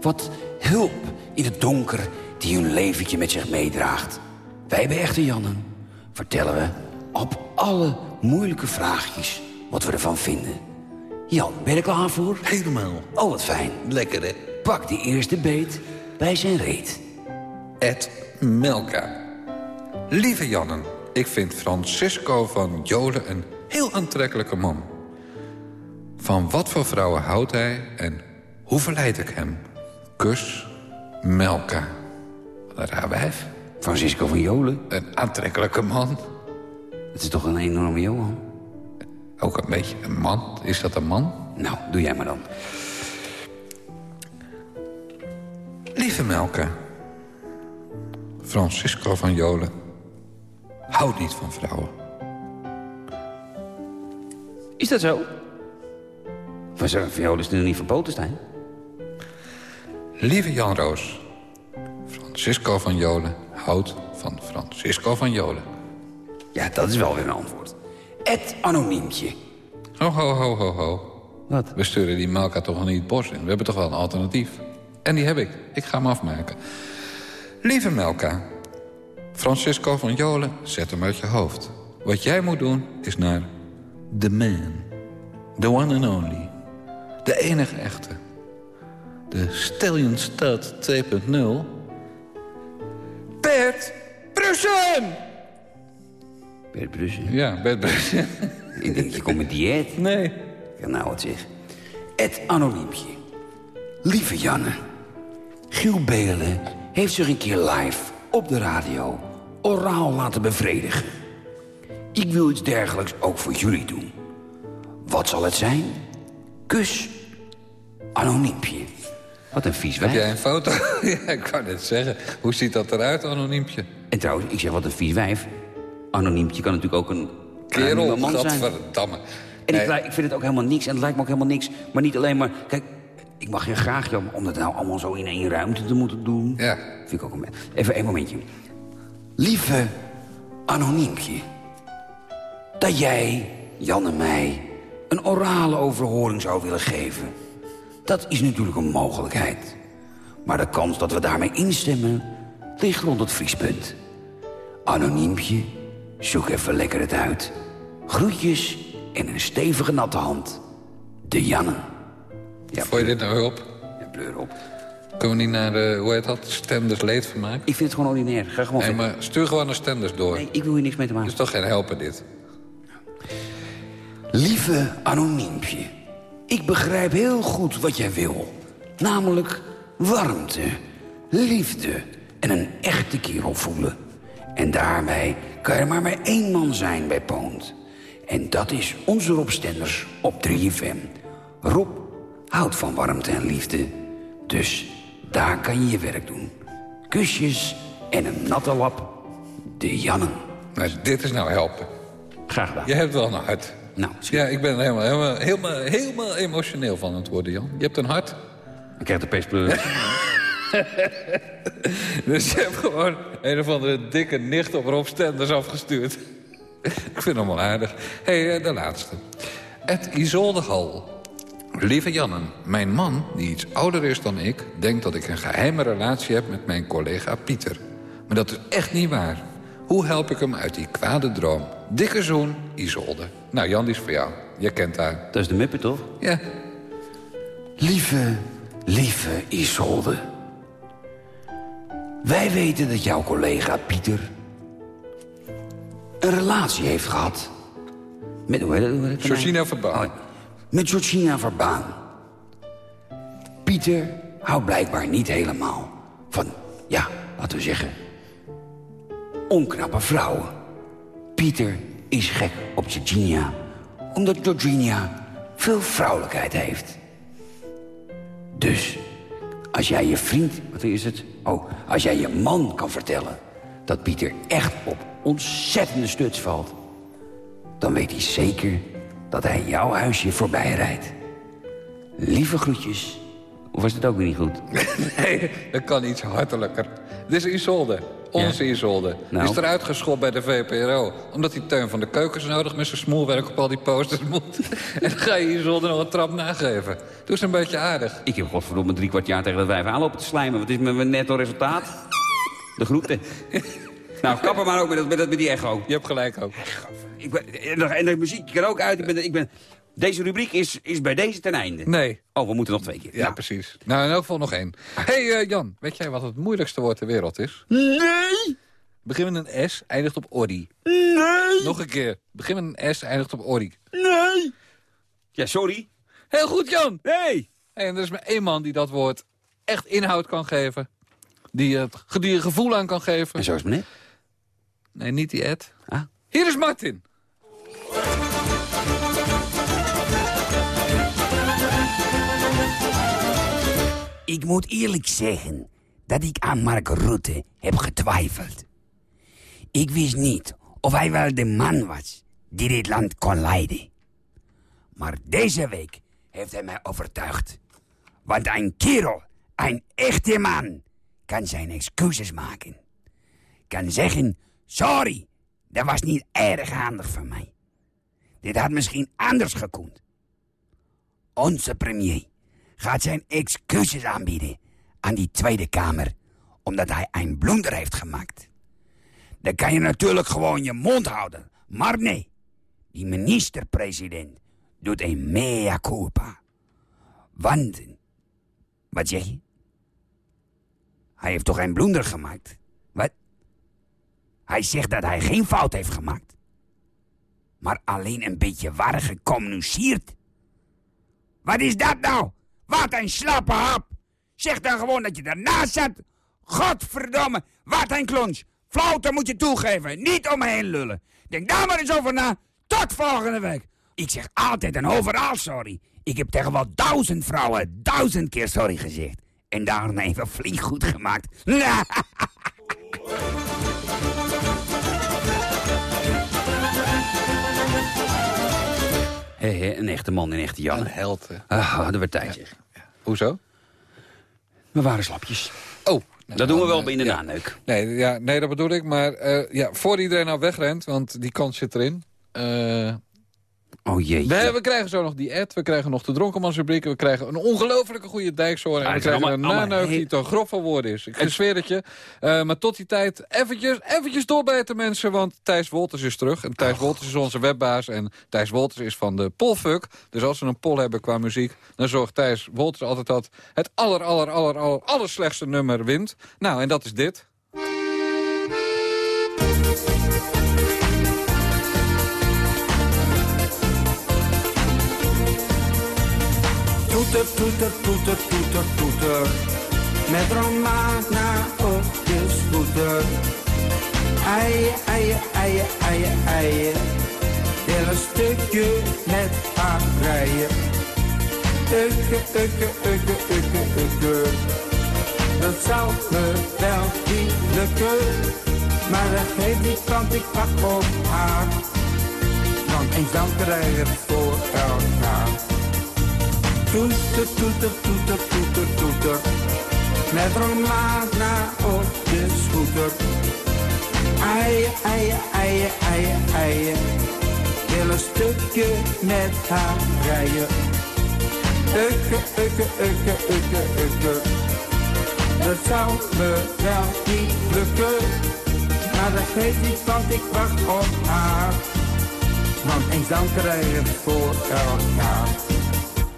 Wat hulp in het donker die hun leventje met zich meedraagt. Wij bij Echte Jannen vertellen we op alle moeilijke vraagjes wat we ervan vinden. Jan, ben je er klaar voor? Helemaal. Oh, wat fijn. Lekker, hè? Pak die eerste beet bij zijn reet. Ed Melka. Lieve Jannen, ik vind Francisco van Jolen een heel aantrekkelijke man. Van wat voor vrouwen houdt hij en hoe verleid ik hem? Kus, Melka. Een raar wijf. Francisco van Jolen. Een aantrekkelijke man. Het is toch een enorme Johan? Ook een beetje een man. Is dat een man? Nou, doe jij maar dan. Lieve Melka. Francisco van Jolen houdt niet van vrouwen. Is dat zo? Van zo'n van Jolen is het nog niet verboden, Stijn. Lieve Jan Roos. Francisco van Jolen houdt van Francisco van Jolen. Ja, dat is wel weer een antwoord. Het anoniempje. Ho, ho, ho, ho, ho. Wat? We sturen die Melka toch nog niet het bos in. We hebben toch wel een alternatief. En die heb ik. Ik ga hem afmaken. Lieve Melka. Francisco van Jolen, zet hem uit je hoofd. Wat jij moet doen, is naar The Man. The one and only. De enige echte. De Stallion Stud 2.0. Bert Brussen! Bert Brussen. Ja, Bert Brussen. Ik denk, je komt met dieet. Nee. Ja, nou wat zeg. Het anoniempje. Lieve Janne. Giel Belen heeft zich een keer live op de radio oraal laten bevredigen. Ik wil iets dergelijks ook voor jullie doen. Wat zal het zijn? Kus. Anoniempje. Wat een vies Heb jij wijf. een foto? ja, ik wou net zeggen. Hoe ziet dat eruit, anoniempje? En trouwens, ik zeg wat een vies wijf. Anoniempje kan natuurlijk ook een Kerel, man zijn. gadverdamme. En Nee, ik, ik vind het ook helemaal niks. En het lijkt me ook helemaal niks. Maar niet alleen maar... Kijk, ik mag je graag, Jan, om dat nou allemaal zo in één ruimte te moeten doen. Ja. Vind ik ook een... Even één momentje. Lieve anoniempje. Dat jij, Jan en mij, een orale overhoring zou willen geven. Dat is natuurlijk een mogelijkheid. Maar de kans dat we daarmee instemmen ligt rond het vriespunt. Anoniempje, zoek even lekker het uit. Groetjes en een stevige natte hand. De Janne. Ja, Vond je dit nou op? ja, op. Kunnen we niet naar de, hoe heet dat, Stenders leedvermaak? Ik vind het gewoon ordinair. Ga gewoon Nee, verder. maar stuur gewoon naar Stenders door. Nee, ik wil hier niks mee te maken. is toch geen helpen, dit? Lieve anoniempje, ik begrijp heel goed wat jij wil. Namelijk warmte, liefde en een echte kerel voelen. En daarmee kan er maar maar één man zijn bij Poont. En dat is onze Rob Stenders op 3FM. Rob houdt van warmte en liefde. Dus daar kan je je werk doen. Kusjes en een natte lap. De Jannen. Nou, dit is nou helpen. Graag gedaan. Je hebt wel een hart. Nou, Ja, ik ben er helemaal, helemaal, helemaal, helemaal emotioneel van het worden, Jan. Je hebt een hart. ik krijg de peespleur. Dus je hebt gewoon een of andere dikke nicht op Rob Stenders afgestuurd. ik vind hem wel aardig. Hé, hey, de laatste. Het Isolde Hal. Lieve Jannen, mijn man, die iets ouder is dan ik... denkt dat ik een geheime relatie heb met mijn collega Pieter. Maar dat is echt niet waar. Hoe help ik hem uit die kwade droom? Dikke zoen, Isolde. Nou, Jan, die is voor jou. Je kent haar. Dat is de Muppet, toch? Ja, Lieve, lieve Isolde. Wij weten dat jouw collega Pieter... een relatie heeft gehad... met, hoe heet het? Georgina Verbaan. Oh. Met Georgina Verbaan. Pieter houdt blijkbaar niet helemaal van, ja, laten we zeggen... onknappe vrouwen. Pieter is gek op Georgina... omdat Georgina veel vrouwelijkheid heeft... Dus, als jij je vriend, wat is het? Oh, als jij je man kan vertellen dat Pieter echt op ontzettende stuts valt... dan weet hij zeker dat hij jouw huisje voorbij rijdt. Lieve groetjes. Of was het ook weer niet goed? Nee, dat kan iets hartelijker. Dit is Isolde. Onze Isolde. Nou. Is eruit geschopt bij de VPRO. Omdat die Teun van de Keukens nodig met zijn smoelwerk op al die posters moet. en dan ga je Isolde nog een trap nageven. Doe eens een beetje aardig. Ik heb godverdomme drie kwart jaar tegen dat wijf aanlopen te slijmen. Wat is mijn mijn netto resultaat? De groeten. nou, kap er maar ook met, dat, met, dat- met die echo. Je hebt gelijk ook. Ik en, de, muziek kan ook uit. Ik ben, ik ben, deze rubriek is, is bij deze ten einde. Nee. Oh, we moeten nog twee keer. Ja, precies. Nou, in elk geval nog één. Hé hey, eh, Jan, weet jij wat het moeilijkste woord ter wereld is? Nee! Begin met een S, eindigt op Ori. Nee! Nog een keer. Begin met een S, eindigt op Ori. Ja, sorry. Heel goed, Jan! Hey, en er is maar één man die dat woord echt inhoud kan geven. Die het gevoel aan kan geven. En zo is net. Nee, niet die Ed. Ah. Hier is Martin. Ik moet eerlijk zeggen dat ik aan Mark Rutte heb getwijfeld. Ik wist niet of hij wel de man was die dit land kon leiden. Maar deze week heeft hij mij overtuigd. Want een kerel, een echte man, kan zijn excuses maken. Kan zeggen, sorry, dat was niet erg handig van mij. Dit had misschien anders gekund. Onze premier gaat zijn excuses aanbieden aan die Tweede Kamer... omdat hij een blunder heeft gemaakt. Dan kan je natuurlijk gewoon je mond houden. Maar nee, die minister-president doet een mea culpa. Want, wat zeg je? Hij heeft toch een blunder gemaakt? Wat? Hij zegt dat hij geen fout heeft gemaakt. Maar alleen een beetje waar gecommuniceerd. Wat is dat nou? Wat een slappe hap. Zeg dan gewoon dat je ernaast zat. Godverdomme, wat een klons. Flauwte moet je toegeven, niet omheen lullen. Denk daar maar eens over na. Tot volgende week. Ik zeg altijd en overal sorry. Ik heb tegen wel duizend vrouwen duizend keer sorry gezegd. En daarna even flink goed gemaakt. Een echte man, een echte Jan. Een held. hè. Ah, dat werd tijd, zeg. Hoezo? We waren slapjes. Oh. Dat doen we wel eh, bij de ja. naneuk. Nee, ja, nee, dat bedoel ik. Maar eh, ja, voor iedereen nou wegrent, want die kans zit erin. Eh, Oh jee. we, we krijgen zo nog die ad, we krijgen nog de dronkenmansrubriek... we krijgen een ongelofelijke goede dijkzoor... en Ah, we zijn krijgen een allemaal- naneuk die te grof van woorden is. Ik zweer het je. Eh, maar tot die tijd eventjes, eventjes doorbijten mensen... want Thijs Wolters is terug. En Thijs Wolters is onze webbaas. En Thijs Wolters is van de Polfuck. Dus als we een poll hebben qua muziek... dan zorgt Thijs Wolters altijd dat het aller, aller, aller, aller, aller slechtste nummer wint. Nou, en dat is dit. Toeter, toeter, toeter, toeter, toeter. Met Romana op de scooter. Eien, eien, eien, eien, eien. Wil een stukje met haar rijden. Ukke, ukke, ukke, ukke, ukke. Dat zou me wel niet lukken. Maar dat geeft niet, want ik wacht op haar. Want eens dan krijg het voor elkaar. Toeter, toeter, toeter, toeter, toeter. Met Romana op de scooter. Eien, eien, eien, eien, eien. Wil een stukje met haar rijden. Ukke, ukke, ukke, ukke, ukke. Dat zou me wel niet lukken. Maar dat geeft niet, want ik wacht op haar. Want eens dan het voor elkaar.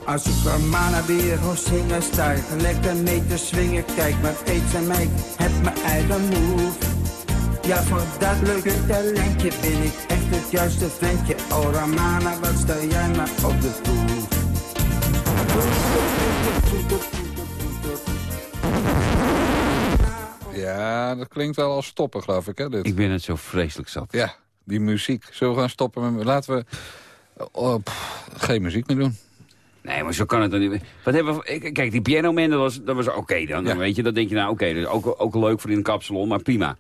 Als ik van Mana weer hoor zingen, sta ik lekker mee te swingen. Kijk wat eet ze mij, heb mijn eigen move. Ja, voor dat leuke talentje ben ik echt het juiste ventje. Oh Ramana, wat sta jij maar op de proef? Ja, dat klinkt wel als stoppen, geloof ik, hè, dit. Ik ben het zo vreselijk zat. Ja, die muziek. Zullen we gaan stoppen met... Laten we... oh, pff, geen muziek meer doen. Nee, maar zo kan het dan niet. Wat hebben we, ik- kijk, die piano man, dat was, dat was oké dan. Dan Ja. weet je, dan denk je, nou oké, dat is ook, ook leuk voor in een kapsalon, maar prima.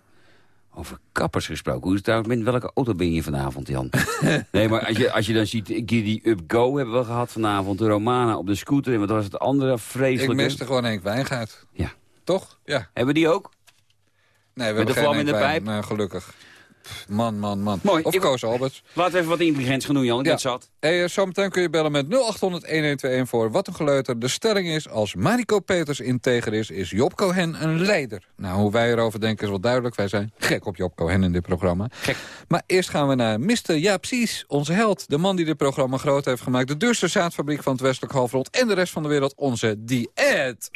Over kappers gesproken. Hoe is het trouwens, met welke auto ben je vanavond, Jan? nee, maar als je, als je dan ziet, Giddy Up Go hebben we gehad vanavond. De Romana op de scooter. En wat was het andere Ik vreselijke? miste gewoon Henk Wijngaard. Ja. Toch? Ja. Hebben we die ook? Nee, we Met de hebben geen vlam in de pijp? Nou, gelukkig. Man, man, man. Mooi. Of Ik- Koos Alberts. Laten we even wat intelligents gaan doen, Jan. Ik Ja. ben zat. Hey, eh, zometeen kun je bellen met 0800-1121 voor wat een geleuter. De stelling is, als Mariko Peters integer is, is Job Cohen een leider. Nou, hoe wij erover denken is wel duidelijk. Wij zijn gek op Job Cohen in dit programma. Gek. Maar eerst gaan we naar Mr. Ja, precies. Onze held. De man die dit programma groot heeft gemaakt. De duurste zaadfabriek van het westelijk halfrond. En de rest van de wereld. Onze Ad.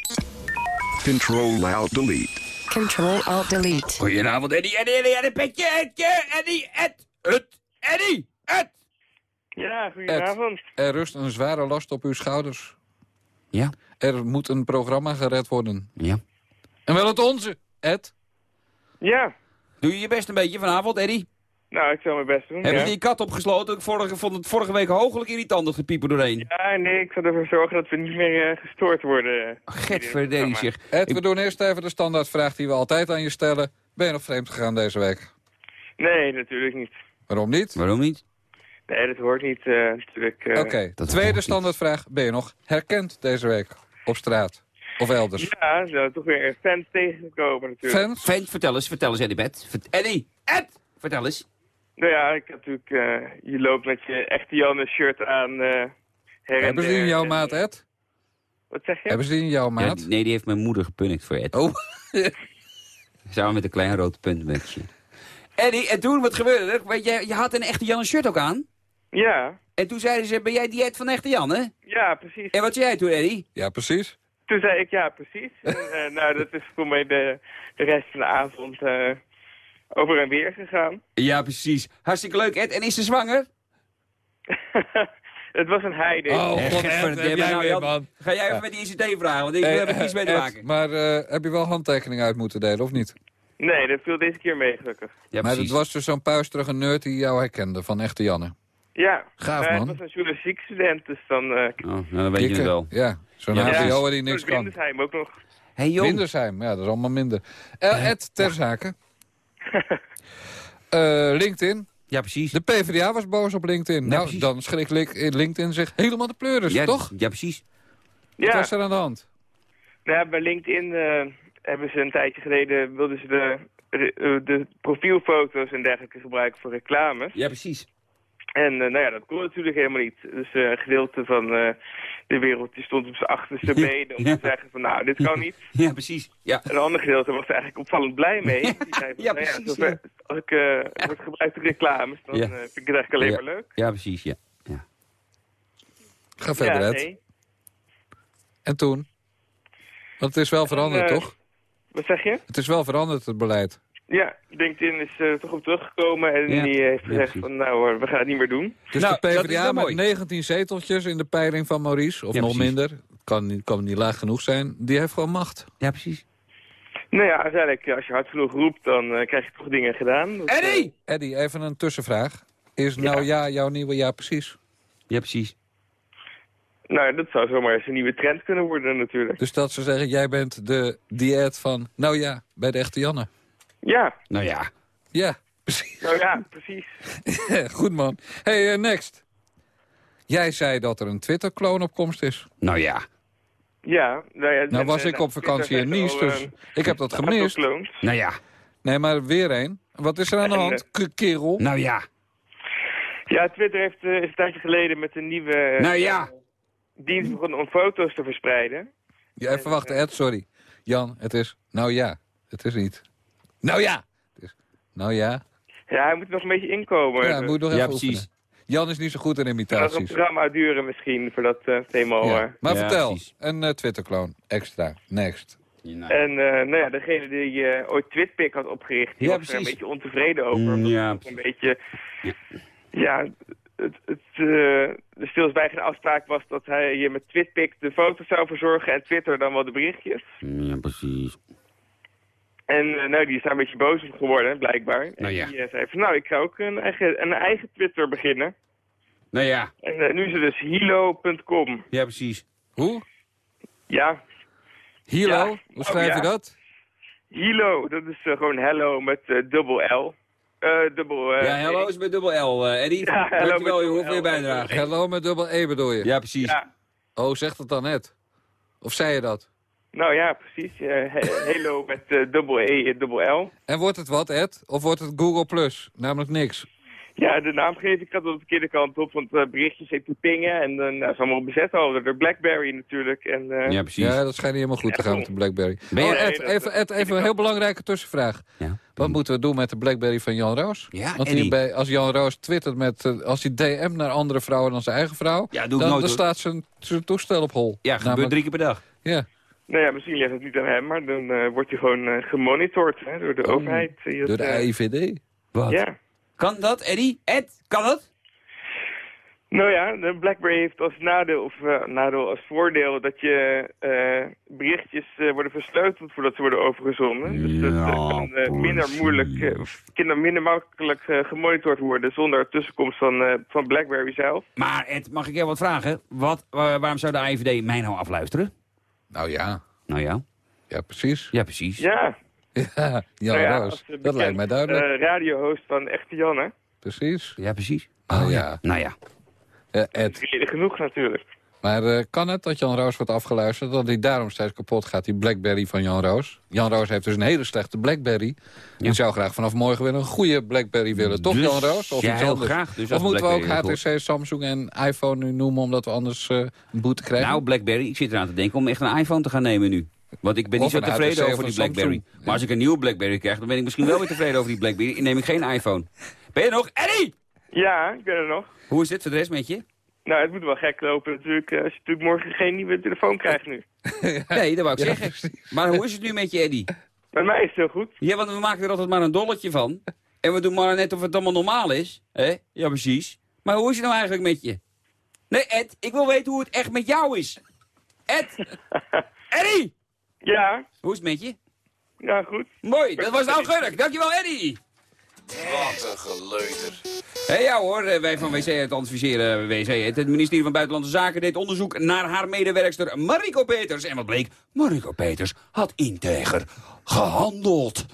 Control Alt Delete. Control-Alt-Delete. Goedenavond, Eddie, Eddie, Eddie, Eddie, petje, Edje, Eddie, Ed, het, Eddie, Ed. Ja, goedenavond. Er rust een zware last op uw schouders. Ja? Er moet een programma gered worden. Ja. En wel het onze, Ed. Ja, Doe je je best een beetje vanavond, Eddie? Nou, ik zal mijn best doen. Hebben ja. ze die kat opgesloten? Ik vorige, vond het vorige week hooglijk irritant dat gepiepen doorheen. Ja, nee, ik zal ervoor zorgen dat we niet meer eh, gestoord worden. Get verdeling zeg. Ed, we doen eerst even de standaardvraag die we altijd aan je stellen. Ben je nog vreemd gegaan deze week? Nee, natuurlijk niet. Waarom niet? Waarom niet? Nee, dat hoort niet eh, natuurlijk. eh. Oké, dat tweede standaardvraag. Ben je nog herkend deze week? Op straat? Of elders? Ja, zo toch weer fans tegengekomen natuurlijk. Fans? Vent, vertel eens, vertel eens, Eddie Bet. Vert- Eddie, Ed, vertel eens. Nou ja, ik had natuurlijk, eh, je loopt met je echte Janne shirt aan. eh her en Hebben ze in jouw maat, Ed? Wat zeg je? Hebben ze in jouw maat? nee, die heeft mijn moeder gepunnikt voor Ed. Oh, Samen met een klein rood puntmutsje. Eddie, en toen, wat gebeurde er? Je, je had een echte Jan shirt ook aan. Ja, En toen zeiden ze, ben jij die Ed van echte Jan, hè? ja, precies. En wat zei jij toen, Eddie? ja, precies. Toen zei ik ja, precies. En, eh, nou, dat is voor mij de, de rest van de avond eh, over en weer gegaan. Ja, precies. Hartstikke leuk, Ed. En is ze zwanger? Het was een heide. Oh, Eh, god, Ed, Ed, heb heb jij jij nou, weer, man. Ga jij even Ja. met die ICT vragen, want ik Hey, heb er niets mee te Ed, maken. Maar eh, heb je wel handtekeningen uit moeten delen, of niet? Nee, dat viel deze keer mee, gelukkig. Ja, maar het was dus zo'n puisterige nerd die jou herkende van echte Janne. Ja. Gaaf, man. Het was een journalistiek student, dus dan... eh Oh, nou, dan weet je het wel. Ja, zo'n Ja, ja, precies. die niks dat kan. Windesheim ook nog. Hey, joh. Windersheim, ja, dat is allemaal minder. Eh, Ed, ter zake. Eh, LinkedIn. Ja, precies. De PvdA was boos op LinkedIn. Ja, nou, precies. dan schrikt Link- LinkedIn zich helemaal de pleuris, ja, toch? Ja, precies. Wat Ja, was er aan de hand? nou ja, bij LinkedIn eh, hebben ze een tijdje geleden... wilden ze de, de, de profielfoto's en dergelijke gebruiken voor reclame. Ja, precies. En eh, nou ja, dat kon natuurlijk helemaal niet. Dus eh, een gedeelte van eh, de wereld die stond op zijn achterste benen om Ja. te zeggen van nou, dit kan niet. Ja, precies. Ja. En een ander gedeelte was er eigenlijk opvallend blij mee. Die zei van, Ja, nou precies, ja. Als ik word gebruikt in reclames, dan Ja. eh, vind ik het eigenlijk alleen Ja. maar leuk. Ja, precies, ja. Ga verder, ja, Ed. nee. En toen? Want het is wel veranderd, eh, toch? Wat zeg je? Het is wel veranderd, het beleid. Ja, LinkedIn is er toch op teruggekomen en Ja. die heeft gezegd van nou hoor, we gaan het niet meer doen. Dus Nou, de PvdA met mooi. 19 zeteltjes in de peiling van Maurice, of Ja, nog precies. minder, kan, niet- kan niet laag genoeg zijn, die heeft gewoon macht. Ja, precies. Nou ja, uiteindelijk als je hard genoeg roept, dan eh, krijg je toch dingen gedaan. Dat, eh, Eddie! Eddie, even een tussenvraag. Is nou ja, jouw nieuwe ja precies? Ja, precies. nou, dat zou zomaar eens een nieuwe trend kunnen worden natuurlijk. Dus dat ze zeggen, jij bent de dieet van, nou ja, bij de echte Janne. Ja, Nou ja. Ja, precies. nou ja, precies. Goed man. Hey, eh, next. Jij zei dat er een Twitter-kloon op komst is. Nou ja. Ja, nou ja. Nou was eh, ik op vakantie in Nice, dus eh, ik heb dat gemist. Nou ja. Nee, maar weer een. Wat is er aan de hand, kerel? Nou ja. Ja, Twitter heeft is een tijdje geleden met een nieuwe Nou ja. dienst begonnen om foto's te verspreiden. Ja, even wachten, Ed, sorry. Jan, het is, nou ja, het is niet. Nou ja! Is, nou ja. Ja, hij moet nog een beetje inkomen. Ja, moet nog Ja, even precies. oefenen. Jan is niet zo goed in Het kan nog een imitaties. programma duren misschien, voordat eh, het helemaal... Ja. eh, Maar Ja, vertel, precies. een eh, Twitter-kloon, extra, next. Nou. En eh, nou ja, degene die eh, ooit Twitpic had opgericht, die Ja, was er een precies. beetje ontevreden over. Mm, omdat ja. een beetje... Ja. Ja, het, het, eh, de stilzwijgende afspraak was dat hij je met Twitpic de foto's zou verzorgen en Twitter dan wel de berichtjes. Ja, precies. En eh, nou, die is daar een beetje boos op geworden, blijkbaar. Nou en ja. die eh, zei van, nou, ik ga ook een eigen, een eigen Twitter beginnen. Nou ja. En eh, nu is het dus hilo.com. Ja, precies. Hoe? Ja, Hilo? Ja. Hoe schrijf Oh, je ja. dat? hilo, dat is gewoon hello met eh, dubbel L. Eh, dubbel... Ja, hello is met dubbel L, eh, Eddie. Ja, hello Dankjewel, je dubbel L. bijdrage. Hello met dubbel E bedoel je? Ja, precies. Ja. Oh, zegt het dan net? Of zei je dat? Nou ja, precies. hello met eh, dubbel E en dubbel L. En wordt het wat, Ed? Of wordt het Google Plus? Namelijk niks. Ja, de naamgeving gaat op de verkeerde kant op, want eh, berichtjes heet te pingen. En dan nou, is allemaal bezet al door Blackberry natuurlijk. En, eh, Ja, precies. Ja, dat schijnt niet helemaal goed te gaan met de Blackberry. Ben je- Oh, Nee, Ed, even, Ed, even een heel belangrijke tussenvraag. Ja. Wat moeten we doen met de Blackberry van Jan Roos? Ja, Want en die bij, als Jan Roos twittert met... als hij DM naar andere vrouwen dan zijn eigen vrouw... Ja, doe ik dan, nooit, dan hoor. staat zijn, zijn toestel op hol. Ja, gebeurt Namelijk- drie keer per dag. Ja. Nou ja, misschien ligt het niet aan hem, maar dan eh, wordt hij gewoon eh, gemonitord hè, door de overheid. die het, Door de eh, AIVD. Wat? Ja. Kan dat, Eddie? Ed, kan dat? Nou ja, de BlackBerry heeft als nadeel, of eh, nadeel als voordeel dat je eh, berichtjes eh, worden versleuteld voordat ze worden overgezonden. Dus dat kan eh, minder moeilijk, kan minder makkelijk eh, gemonitord worden zonder tussenkomst van, eh, van BlackBerry zelf. Maar Ed, mag ik jou wat vragen? Wat, wa- waarom zou de AIVD mij nou afluisteren? Nou ja, Nou ja, ja precies. ja precies. Ja, Ja, Jan nou ja, Roos. eh, Dat lijkt mij duidelijk. eh, radiohost van Echte Jan, hè. precies. Ja, precies. Oh ja. Nou ja. Eh, Ed, Reden genoeg natuurlijk. Maar eh, kan het dat Jan Roos wordt afgeluisterd... dat hij daarom steeds kapot gaat, die Blackberry van Jan Roos? Jan Roos heeft dus een hele slechte Blackberry. Die zou graag vanaf morgen weer een goede Blackberry willen. Toch, Dus, Jan Roos? Of ja, iets heel anders? graag, dus of moeten we ook HTC, Samsung en iPhone nu noemen... omdat we anders eh, een boete krijgen? Nou, Blackberry, ik zit eraan te denken om echt een iPhone te gaan nemen nu. Want ik ben niet zo tevreden over die Blackberry. Samsung. Maar als ik een nieuwe Blackberry krijg, dan ben ik misschien wel weer tevreden over die Blackberry. En neem ik geen iPhone. Ben je er nog? Eddie! Ja, ik ben er nog. Hoe is het voor de rest met je? Nou, het moet wel gek lopen natuurlijk, eh, als je natuurlijk morgen geen nieuwe telefoon krijgt nu. Nee, dat wou ik Ja, zeggen. precies. Maar hoe is het nu met je, Eddie? Bij mij is het heel goed. Ja, want we maken er altijd maar een dolletje van. En we doen maar net of het allemaal normaal is. hè? Ja, precies. Maar hoe is het nou eigenlijk met je? Nee, Ed, ik wil weten hoe het echt met jou is. Ed! Eddie! Ja, Hoe is het met je? ja goed. Mooi, dat was nou Gurk. Dankjewel, Eddie! Wat een geleuter. Hé ja hoor, eh, wij van WC het adviseren WC. Het het ministerie van Buitenlandse Zaken deed onderzoek naar haar medewerkster Mariko Peters. En wat bleek? Mariko Peters had integer gehandeld.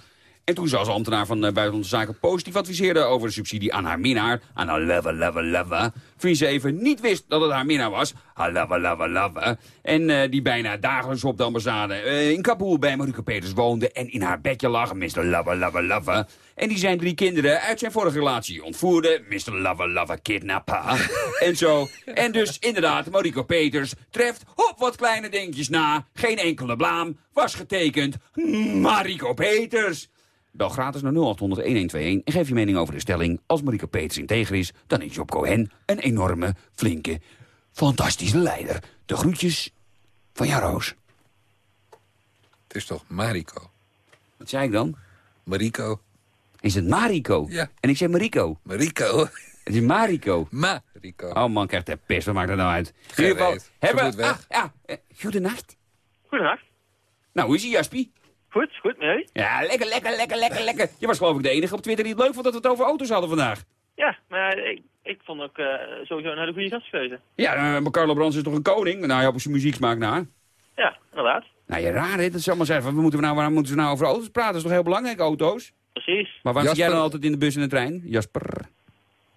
En toen ze als ambtenaar van eh, Buitenlandse Zaken positief adviseerde over de subsidie aan haar minnaar, aan haar love, love, love, wie ze even niet wist dat het haar minnaar was, haar love, love, love, en eh, die bijna dagelijks op de ambassade eh, in Kabul bij Mariko Peters woonde en in haar bedje lag, Mr. Love, love, love, en die zijn drie kinderen uit zijn vorige relatie ontvoerde, Mr. Love, love, kidnapper, en zo. En dus inderdaad, Mariko Peters treft op wat kleine dingetjes na, geen enkele blaam, was getekend, Mariko Peters. Bel gratis naar 0800 1121 en geef je mening over de stelling. Als Marike Peters integer is, dan is Job Cohen een enorme, flinke, fantastische leider. De groetjes van Jan Roos. Het is toch Mariko? Wat zei ik dan? Mariko. Is het Mariko? Ja. En ik zei Mariko. Mariko. Het is Mariko. Mariko. Oh man, krijgt de pest. Wat maakt dat nou uit? In Geen ieder geval, hebben weg. Ah, ja, eh, goedenacht. Nou, hoe is ie, Jaspie? Goed, goed, jullie? Ja, lekker, lekker, lekker, lekker, lekker. Je was geloof ik de enige op Twitter die het leuk vond dat we het over auto's hadden vandaag. Ja, maar ik, ik vond ook eh, sowieso een hele goede gastkeuze. Ja, eh, maar Carlo Brands is toch een koning? Nou, je op zijn muziek smaakt naar. Ja, inderdaad. Nou, je raar, hè? Dat zou maar zeggen, we moeten we nou, waarom moeten we nou over auto's praten? Dat is toch heel belangrijk, auto's? Precies. Maar waarom zit jij Jasper- dan altijd in de bus en de trein? Jasper.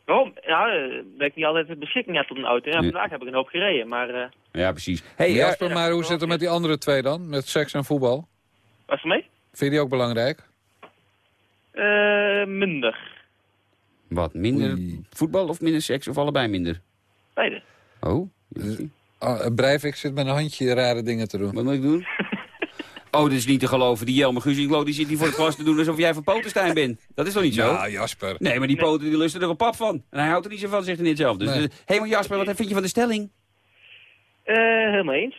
Waarom? Ja, eh, dat ik niet altijd de beschikking heb tot een auto. Ja, Ja. vandaag heb ik een hoop gereden, maar eh Ja, precies. Hey, Ja, eh, maar hoe zit het met die andere twee dan? Met seks en voetbal? Was mee? Vind je die ook belangrijk? Eh, minder. wat, minder Oei. voetbal of minder seks of allebei minder? Beide. Oh, Oh, Breivik zit met een handje rare dingen te doen. wat moet ik doen? Oh, dat is niet te geloven. Die Jelmer Guzinklo die zit hier voor het glas te doen alsof jij van Potenstein bent. Dat is toch niet zo? Ja, Jasper. Nee, maar die poten die lusten er wel pap van. En hij houdt er niet zo van, zegt hij net zelf. Dus, Nee. Hé, hey, maar Jasper, wat vind je van de stelling? Eh, helemaal eens.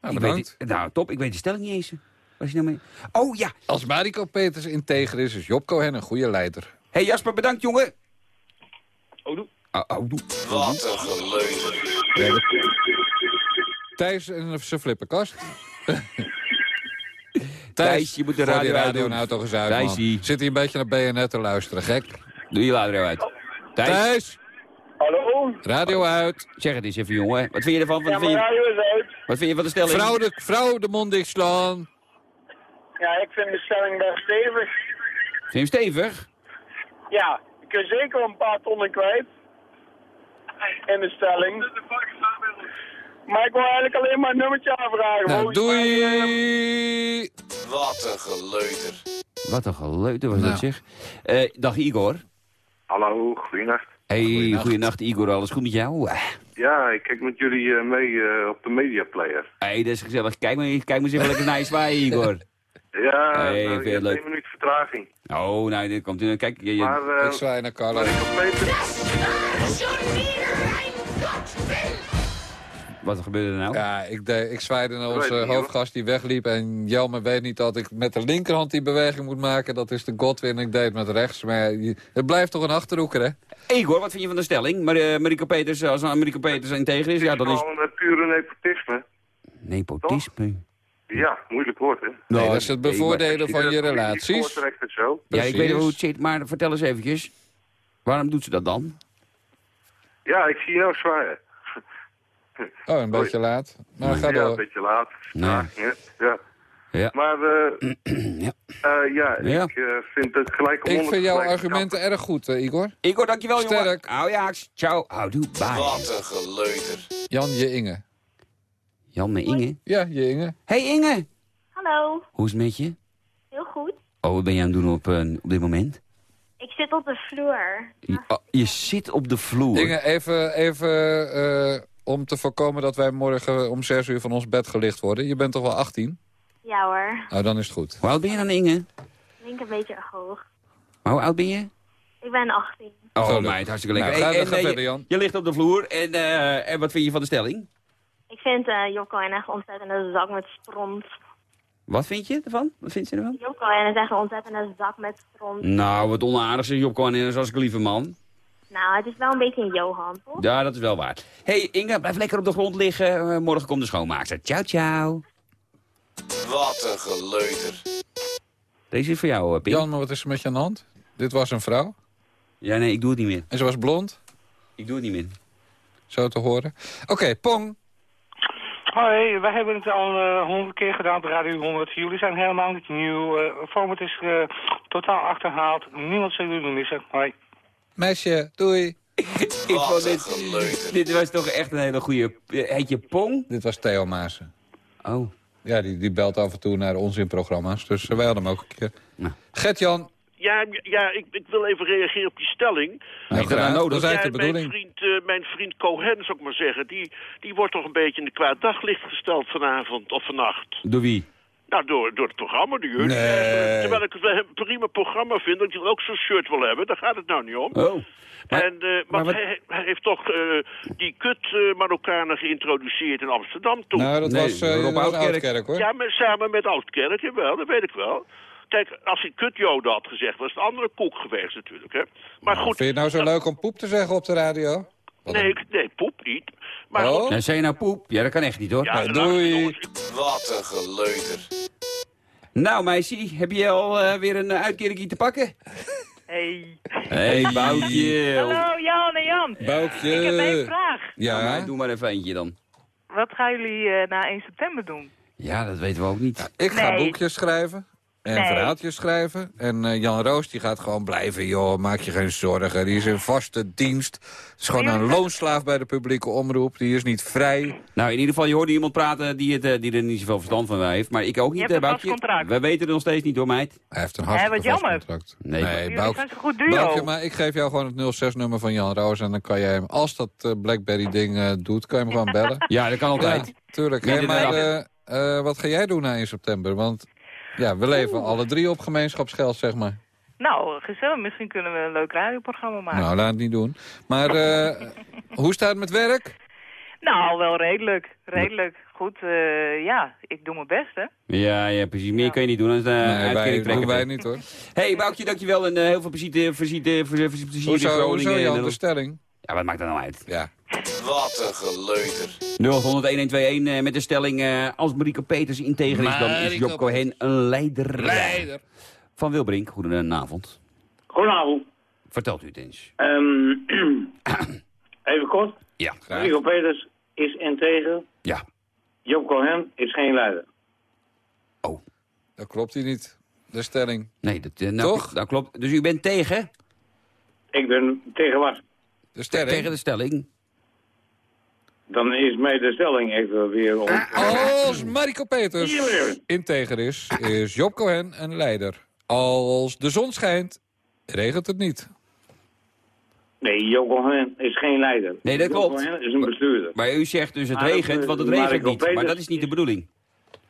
Nou, Ik bedankt. weet, nou, top. Ik weet de stelling niet eens. Was je nou mee? Oh, ja. Als Mariko Peters integer is, is Job Cohen een goede leider. Hé, hey, Jasper, bedankt, jongen. Oh, doe. Oh, oh, doe. Wat een geleuter. Thijs en zijn flipperkast. Thijs, je moet de radio nou toch eens uit, Thijsie. man. Zit hij een beetje naar BNN te luisteren, gek? Doe je radio uit. Thijs, Thijs, Hallo? radio uit. zeg het eens even, jongen. Wat vind je ervan? Wat, Ja, vind, je, radio is uit. wat vind je van de stelling? Vrouw de, vrouw de mond dicht slaan. Ja, ik vind de stelling best stevig. Vind je hem stevig? Ja, je kunt zeker een paar tonnen kwijt. In de stelling. Maar ik wil eigenlijk alleen maar een nummertje aanvragen. Nou, doei. Wat een geleuter. Wat een geleuter was Nou. dat, zeg. Eh, dag, Igor. Hallo, goeienacht. Hey, Goeienacht. goeienacht, Igor. Alles goed met jou? Ja, ik kijk met jullie eh, mee eh, op de Media Player. Hey, dat is gezellig. Kijk maar, kijk maar eens even lekker naar je zwaaien, Igor. Ja, Hey, nou, leuk? één minuut vertraging. Oh, nou, dit komt in. Kijk, je, je- Maar, eh Ik zwaai naar Carlo. maar wat Wat gebeurde er nou? Ja, ik, de, ik zwaaide naar onze niet, hoofdgast die wegliep. En Jelme weet niet dat ik met de linkerhand die beweging moet maken. Dat is de Godwin. Ik deed het met rechts. Maar je- het blijft toch een achterhoeker, hè? Igor, wat vind je van de stelling? Mar eh, Mariko Peters, als Mariko Peters integer is, ja, dan is Gewoon eh, pure nepotisme. nepotisme. Ja, moeilijk woord, hè? Nee, dat is het bevoordelen van je dat- relaties. Het zo. Ja, ik weet wel hoe het zit, maar vertel eens eventjes. Waarom doet ze dat dan? Ja, ik zie je nou zwaaien. Oh, een beetje laat. Maar ga ja, een door. beetje laat. Nee. Ja, ja, ja. Ja. Maar eh, Ja. eh, ja, Ja. ik eh, vind het gelijk Ik vind jouw argumenten erg goed, Igor. Igor, dankjewel jongen. Sterk. Ajax, ciao, houdoe, bye. Wat een geleuter. Jan Je Inge. Jan met Inge. Ja, Je Inge. Hey Inge, Hallo, hoe is het met je? heel goed. Oh, wat ben je aan het doen op, eh, op dit moment? Ik zit op de vloer. Je, oh, je zit op de vloer. Inge, even, even eh, om te voorkomen dat wij morgen om 6 uur van ons bed gelicht worden. Je bent toch wel 18? Ja hoor, Nou, dan is het goed. Hoe oud ben je dan Inge? ik denk een beetje hoog. Maar hoe oud ben je? Ik ben 18. Oh meid, hartstikke Nou, lekker. ga- Hey, ga eh, verder, je, Jan. je ligt op de vloer en, eh, en wat vind je van de stelling? Ik vind eh Jokko en echt een ontzettende zak met stront. Wat vind je ervan? Wat vindt ze ervan? Jokko en is echt een ontzettende zak met stront. Nou, wat onaardig zeg Job Cohen is als ik lieve man. Nou, het is wel een beetje een Johan, toch? Ja, dat is wel waar. hey, Inge, blijf lekker op de grond liggen. Eh, morgen komt de schoonmaakster. Ciao, ciao. Wat een geleuter. Deze is voor jou, uh, Pim. Jan, maar wat is er met je aan de hand? Dit was een vrouw. Ja, nee, ik doe het niet meer. En ze was blond. Ik doe het niet meer. Zo te horen. Oké, Pong. Hoi, wij hebben het al eh, honderd keer gedaan op Radio 100. Jullie zijn helemaal niet nieuw. eh format is eh, totaal achterhaald. Niemand zal jullie missen. Hoi. Meisje, doei. ik vond dit, dit was toch echt een hele goede... Heet je Pong? Dit was Theo Maassen. Oh. Ja, die, die belt af en toe naar onzinprogramma's. Dus eh, wij hadden hem ook een keer. Nou. Gert-Jan. Ja, ja ik, ik wil even reageren op die stelling. Nou, graag. Dat is eigenlijk de bedoeling. Mijn vriend, eh, mijn vriend Cohen, zou ik maar zeggen, die, die wordt toch een beetje in de kwaad daglicht gesteld vanavond of vannacht. Door wie? Nou, door, door het programma, de jullie. Nee. Terwijl ik het wel een prima programma vind, dat hij ook zo'n shirt wil hebben. Daar gaat het nou niet om. Oh. en, eh, want wat- hij, hij heeft toch eh, die kut eh, Marokkanen geïntroduceerd in Amsterdam toen. Nou, dat was, eh, dat was Oudkerk, hoor. Ja, maar samen met Oudkerk, jawel, dat weet ik wel. Kijk, als hij kutjoden had gezegd, was het een andere koek geweest natuurlijk, hè. Maar goed, Vind je het nou zo leuk om poep te zeggen op de radio? nee, ik- nee, poep niet. Maar Oh? goed, Nou, zei je nou poep? Ja, dat kan echt niet hoor. Ja, Nou, doei. Wat een geleuter. Nou meisje, heb je al eh, weer een uh, uitkering te pakken? Hey. Hey, Boutje. Hallo Jan en Jan. Boutje. Ik heb één vraag. Ja. Nou, doe maar even eentje dan. Wat gaan jullie eh, na 1 september doen? Ja, dat weten we ook niet. Ik ga Nee. boekjes schrijven. En Nee. verhaaltjes schrijven. En eh, Jan Roos die gaat gewoon blijven, joh. Maak je geen zorgen. Die is in vaste dienst. Het is gewoon een loonslaaf bij de publieke omroep. Die is niet vrij. Nou, in ieder geval, je hoorde iemand praten die, het, eh, die er niet zoveel verstand van heeft. Maar ik ook niet, hebt eh, een contract. We weten het nog steeds niet hoor, meid. Hij heeft een hartstikke wat vast jammer. contract. Nee, nee Bouk- goed duo. Boukje, maar ik geef jou gewoon het 06-nummer van Jan Roos. En dan kan jij hem, als dat Blackberry-ding eh, doet, kan je hem gewoon bellen. Ja, dat kan altijd. Ja, tuurlijk. Hey, maar eh, eh, wat ga jij doen na 1 september? Want ja, we leven alle drie op gemeenschapsgeld, zeg maar. Nou, gezellig. Misschien kunnen we een leuk radioprogramma maken. Nou, laat het niet doen. Maar eh, hoe staat het met werk? Nou, wel redelijk. Redelijk. Goed, eh, ja, ik doe mijn best, hè. Ja, ja, precies. Meer kun je niet doen. Dan is, eh, Nee, uitkering wij, trekken. doen wij niet hoor. hey, Boukje, dankjewel. En eh, heel veel plezier, plezier, plezier, plezier, Hoezo, Groningen. hoezo Jan, de stelling? Ja, wat maakt dat nou uit? Ja. Wat een geleuter. 0800-1121 eh, met de stelling... eh, als Marieke Peters integer is, dan is Marieke Job Cohen een leider. Leider. Van Wilbrink, goedenavond. Goedenavond. Vertelt u het eens. Ehm, even kort. Ja, Rico Peters is integer. Ja. Job Cohen is geen leider. Dat klopt hier niet, de stelling. Nee, dat, eh, nou, Toch? Dat klopt. Dus u bent tegen? Ik ben tegen wat? De stelling? Tegen de stelling. Dan is mij de stelling even weer om. Als Mariko Peters integer is, is Job Cohen een leider. Als de zon schijnt, regent het niet. Nee, Job Cohen is geen leider. Nee, dat Job klopt. Cohen is een bestuurder. Maar u zegt dus het Maar regent, eh, want het Mariko regent niet. Maar dat is niet de bedoeling.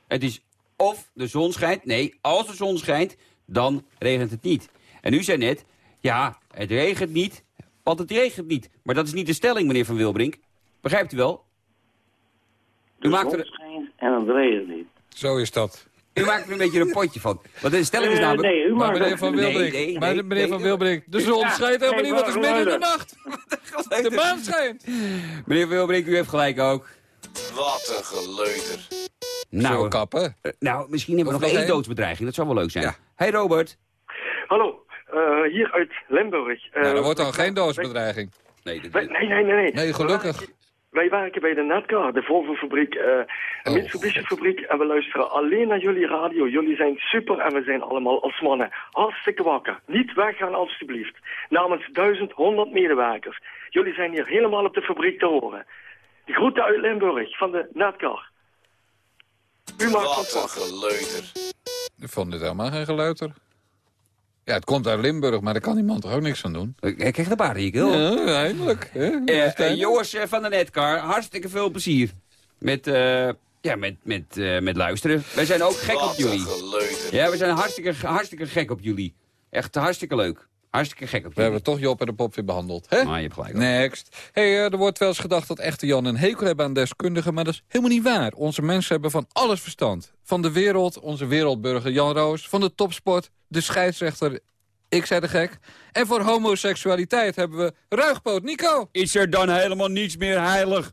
Het is of de zon schijnt. Nee, als de zon schijnt, dan regent het niet. En u zei net, ja, het regent niet, want het regent niet. Maar dat is niet de stelling, meneer Van Wilbrink. Begrijpt u wel? U maakt zon er, schijnt en het regent niet. Zo is dat. u maakt er een beetje een potje van. Want de stelling is Eh, namelijk... nee, u Maar maakt meneer het- Van Wilbrink, nee, maar nee, meneer nee. Van Wilbrink, de zon Ja, schijnt helemaal niet, want het is midden in de nacht. De maan schijnt. Meneer Wilbrink, u heeft gelijk ook. Wat een geleuter. Nou, kappen. eh, nou misschien hebben we Of nog één doodsbedreiging. Dat zou wel leuk zijn. Ja. Hey Robert. Hallo, eh, hier uit Limburg. Eh, Nou, dan wordt dan geen doodsbedreiging. Nee, dat, nee, nee, nee, nee. Nee, gelukkig. Wij werken bij de Netcar, de Volvo-fabriek, eh een Oh, Mitsubishi-fabriek. En we luisteren alleen naar jullie radio. Jullie zijn super en we zijn allemaal als mannen hartstikke wakker. Niet weggaan alstublieft. Namens 1100 medewerkers. Jullie zijn hier helemaal op de fabriek te horen. De groeten uit Limburg van de Netcar. U maakt Wat een geleuter. Ik vond dit helemaal geen geleuter. Ja, het komt uit Limburg, maar daar kan die man toch ook niks aan doen? Ik krijg de joh. Ja, eindelijk. hè? Eh, eh, jongens eh, van de Netcar, hartstikke veel plezier. Met, eh, ja, met, met, eh, met luisteren. Wij zijn ook gek op Wat jullie. Ja, we zijn hartstikke, hartstikke gek op jullie. Echt hartstikke leuk. Hartstikke gek op We hebben toch Job en de Pop weer behandeld, hè? Maar je hebt gelijk. Next. Hey, eh, er wordt wel eens gedacht dat echte Jan een hekel hebben aan deskundigen, maar dat is helemaal niet waar. Onze mensen hebben van alles verstand. Van de wereld, onze wereldburger Jan Roos, van de topsport, de scheidsrechter, ik zei de gek. En voor homoseksualiteit hebben we Ruigpoot Nico. Is er dan helemaal niets meer heilig?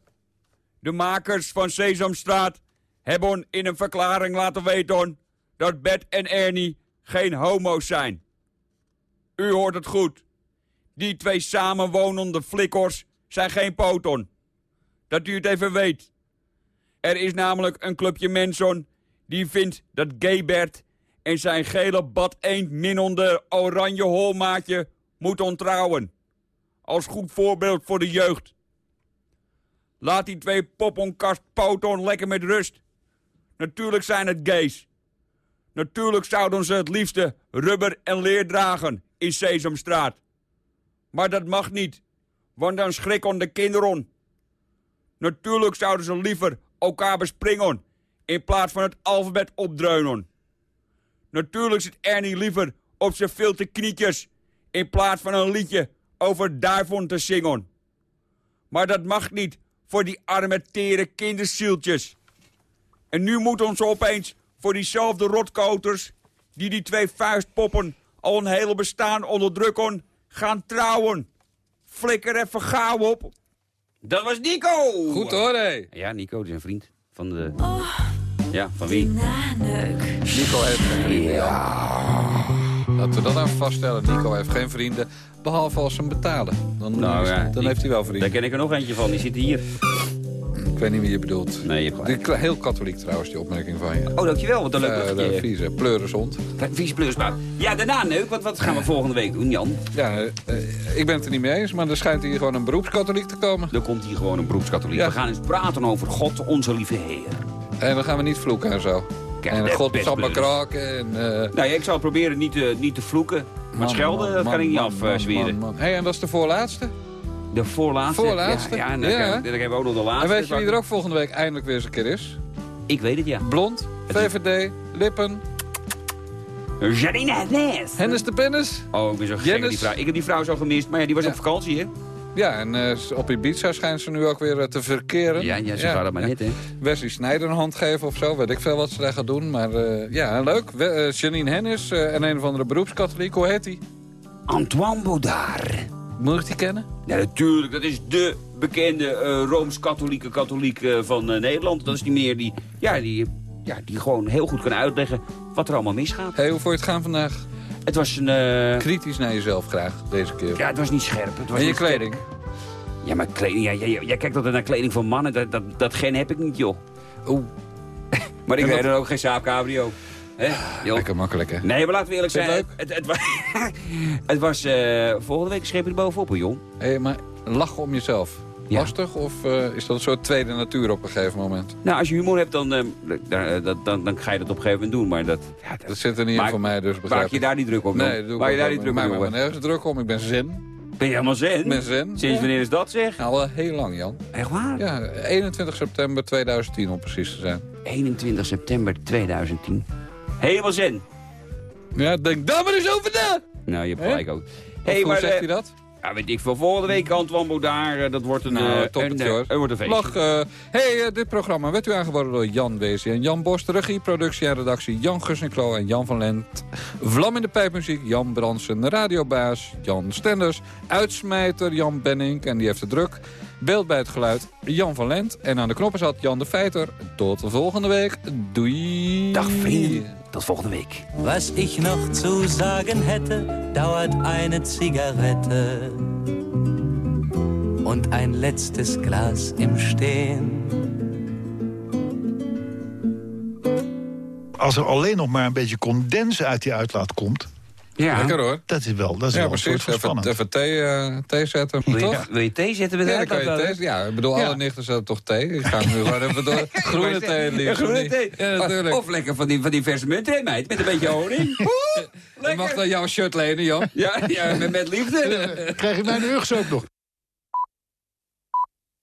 De makers van Sesamstraat hebben in een verklaring laten weten dat Bert en Ernie geen homo's zijn. U hoort het goed. Die twee samenwonende flikkers zijn geen poton. Dat u het even weet. Er is namelijk een clubje mensen die vindt dat gay Bert en zijn gele bad eend minnende oranje holmaatje moet onttrouwen. Als goed voorbeeld voor de jeugd. Laat die twee poppenkast poton lekker met rust. Natuurlijk zijn het gays. Natuurlijk zouden ze het liefste rubber en leer dragen in Sesamstraat. Maar dat mag niet, want dan schrikken de kinderen. Natuurlijk zouden ze liever elkaar bespringen in plaats van het alfabet opdreunen. Natuurlijk zit Ernie liever op zijn filte knietjes in plaats van een liedje over duiven te zingen. Maar dat mag niet voor die arme tere kinderzieltjes. En nu moeten ze opeens voor diezelfde rotkoters... die die twee vuistpoppen al een hele bestaan onderdrukken... gaan trouwen. Flikker even gauw op. Dat was Nico! Goed hoor, hé. Ja, Nico is een vriend van de... Ja, van wie? Nico heeft geen vrienden. Laten we dat even vaststellen. Nico heeft geen vrienden, behalve als ze hem betalen. Dan, Nou is- ja, dan die- heeft hij wel Daar vrienden. ken ik er nog eentje van, die zit hier. Ik weet niet wie je bedoelt. Nee, je hebt Heel katholiek trouwens, die opmerking van je. Oh, dankjewel, wat een leuk Eh, de vieze pleurenshond. Ja, daarna neuk, want wat gaan we volgende week doen, Jan? Ja, eh, ik ben het er niet mee eens, maar er schijnt hier gewoon een beroepskatholiek te komen. Er komt hier gewoon een beroepskatholiek. Ja. We gaan eens praten over God, onze lieve Heer. En dan gaan we niet vloeken en zo. Kijk, en God zal blus. kraken. En, eh, Nou ja, ik zal proberen niet te, niet te vloeken. Maar man, schelden, man, dat kan ik niet afzweren. man. Hey, en dat is de voorlaatste. De voorlaatste. Voorlaatste? Ja, ja, en dan, Ja. dan hebben we ook nog de laatste. En weet je wie er ook volgende week eindelijk weer eens een keer is? Ik weet het, ja. Blond, VVD, Lippen, Janine Hennis. Hennis de Pennis. Oh, ik ben zo gek op die vrouw. Ik heb die vrouw zo gemist, maar ja, die was Ja. op vakantie, hè? Ja, en eh, op Ibiza schijnt ze nu ook weer eh, te verkeren. Ja, ja, zo gaat het maar net, hè? Wesley Snijder een hand geven of zo. Weet ik veel wat ze daar gaat doen. Maar eh, ja, leuk. We, Janine Hennis en een of andere beroepskatholiek. Hoe heet die? Antoine Baudard. Moet ik die kennen? Ja, natuurlijk. Dat is de bekende eh, Rooms-katholieke katholiek eh, van eh, Nederland. Dat is die meneer die, ja, die, ja, die gewoon heel goed kan uitleggen wat er allemaal misgaat. Hey, hoe je het gaan vandaag? Het was een... Kritisch naar jezelf graag, deze keer. ja, het was niet scherp. Het was en je kleding? Ja, maar kleding... Ja, jij, jij kijkt altijd naar kleding van mannen. Dat, dat, dat gen heb ik niet, joh. Oeh. Maar ik weet er ook geen Saab Cabrio. Hè? Lekker makkelijk, hè? Nee, maar laten we eerlijk zijn. Het, het, wa- het was eh, volgende week schreef je er bovenop, hoor, jong. Hey, maar lachen om jezelf. Ja. Lastig of eh, is dat een soort tweede natuur op een gegeven moment? Nou, als je humor hebt, dan, eh, dan, dan, ga je dat op een gegeven moment doen. Maar dat, ja, dat Dat zit er niet in voor mij, dus begrijp maak je ik. daar niet druk op, Nee, doe ik Maak je daar niet druk Maak op, me jongen. maar nergens druk om. Ik ben zen. Ben je helemaal zen? Ik ben zen. Sinds wanneer is dat, zeg? Nou, al heel lang, Jan. Echt waar? Ja, 21 september 2010 om precies te zijn. 21 september 2010. Helemaal zen. Ja, denk daar maar eens over na! Nou, je hebt gelijk ook. Hey, hoe maar, zegt eh, hij dat? Ja, weet ik veel. Volgende week Antoine Baudard. eh, dat wordt een, Nou, toppetje, een, het wordt een feestje. Lach, hey, dit programma werd u aangeboden door Jan Weesie en Jan Borst. Regie, productie en redactie Jan Gussinklo en Jan van Lent. Vlam in de pijpmuziek Jan Bransen. Radiobaas Jan Stenders. Uitsmijter Jan Benning en die heeft de druk. Beeld bij het geluid Jan van Lent. En aan de knoppen zat Jan de Feiter. Tot de volgende week. Doei. Dag vrienden, tot volgende week. Was ich noch zu sagen hätte, dauert eine Zigarette und ein letztes Glas im Stehen. Als er alleen nog maar een beetje condens uit die uitlaat komt... Ja. Lekker hoor. Dat is wel, dat is ja, wel een soort precies. van Even, spannend. even thee, eh, thee zetten. Wil je, toch? wil je thee zetten met Ja, de dan kan je uitlaat? thee. Ja, ik bedoel, alle nichten zetten toch thee? Ik ga nu gewoon even door. Groene thee Ja, liefst. groene of thee. Ja, natuurlijk. Of lekker van die, van die verse munt, meid. Met een beetje honing. Je mag dan jouw shirt lenen, Jan. Ja, ja met, met liefde. Krijg je mijn ruggs ook nog?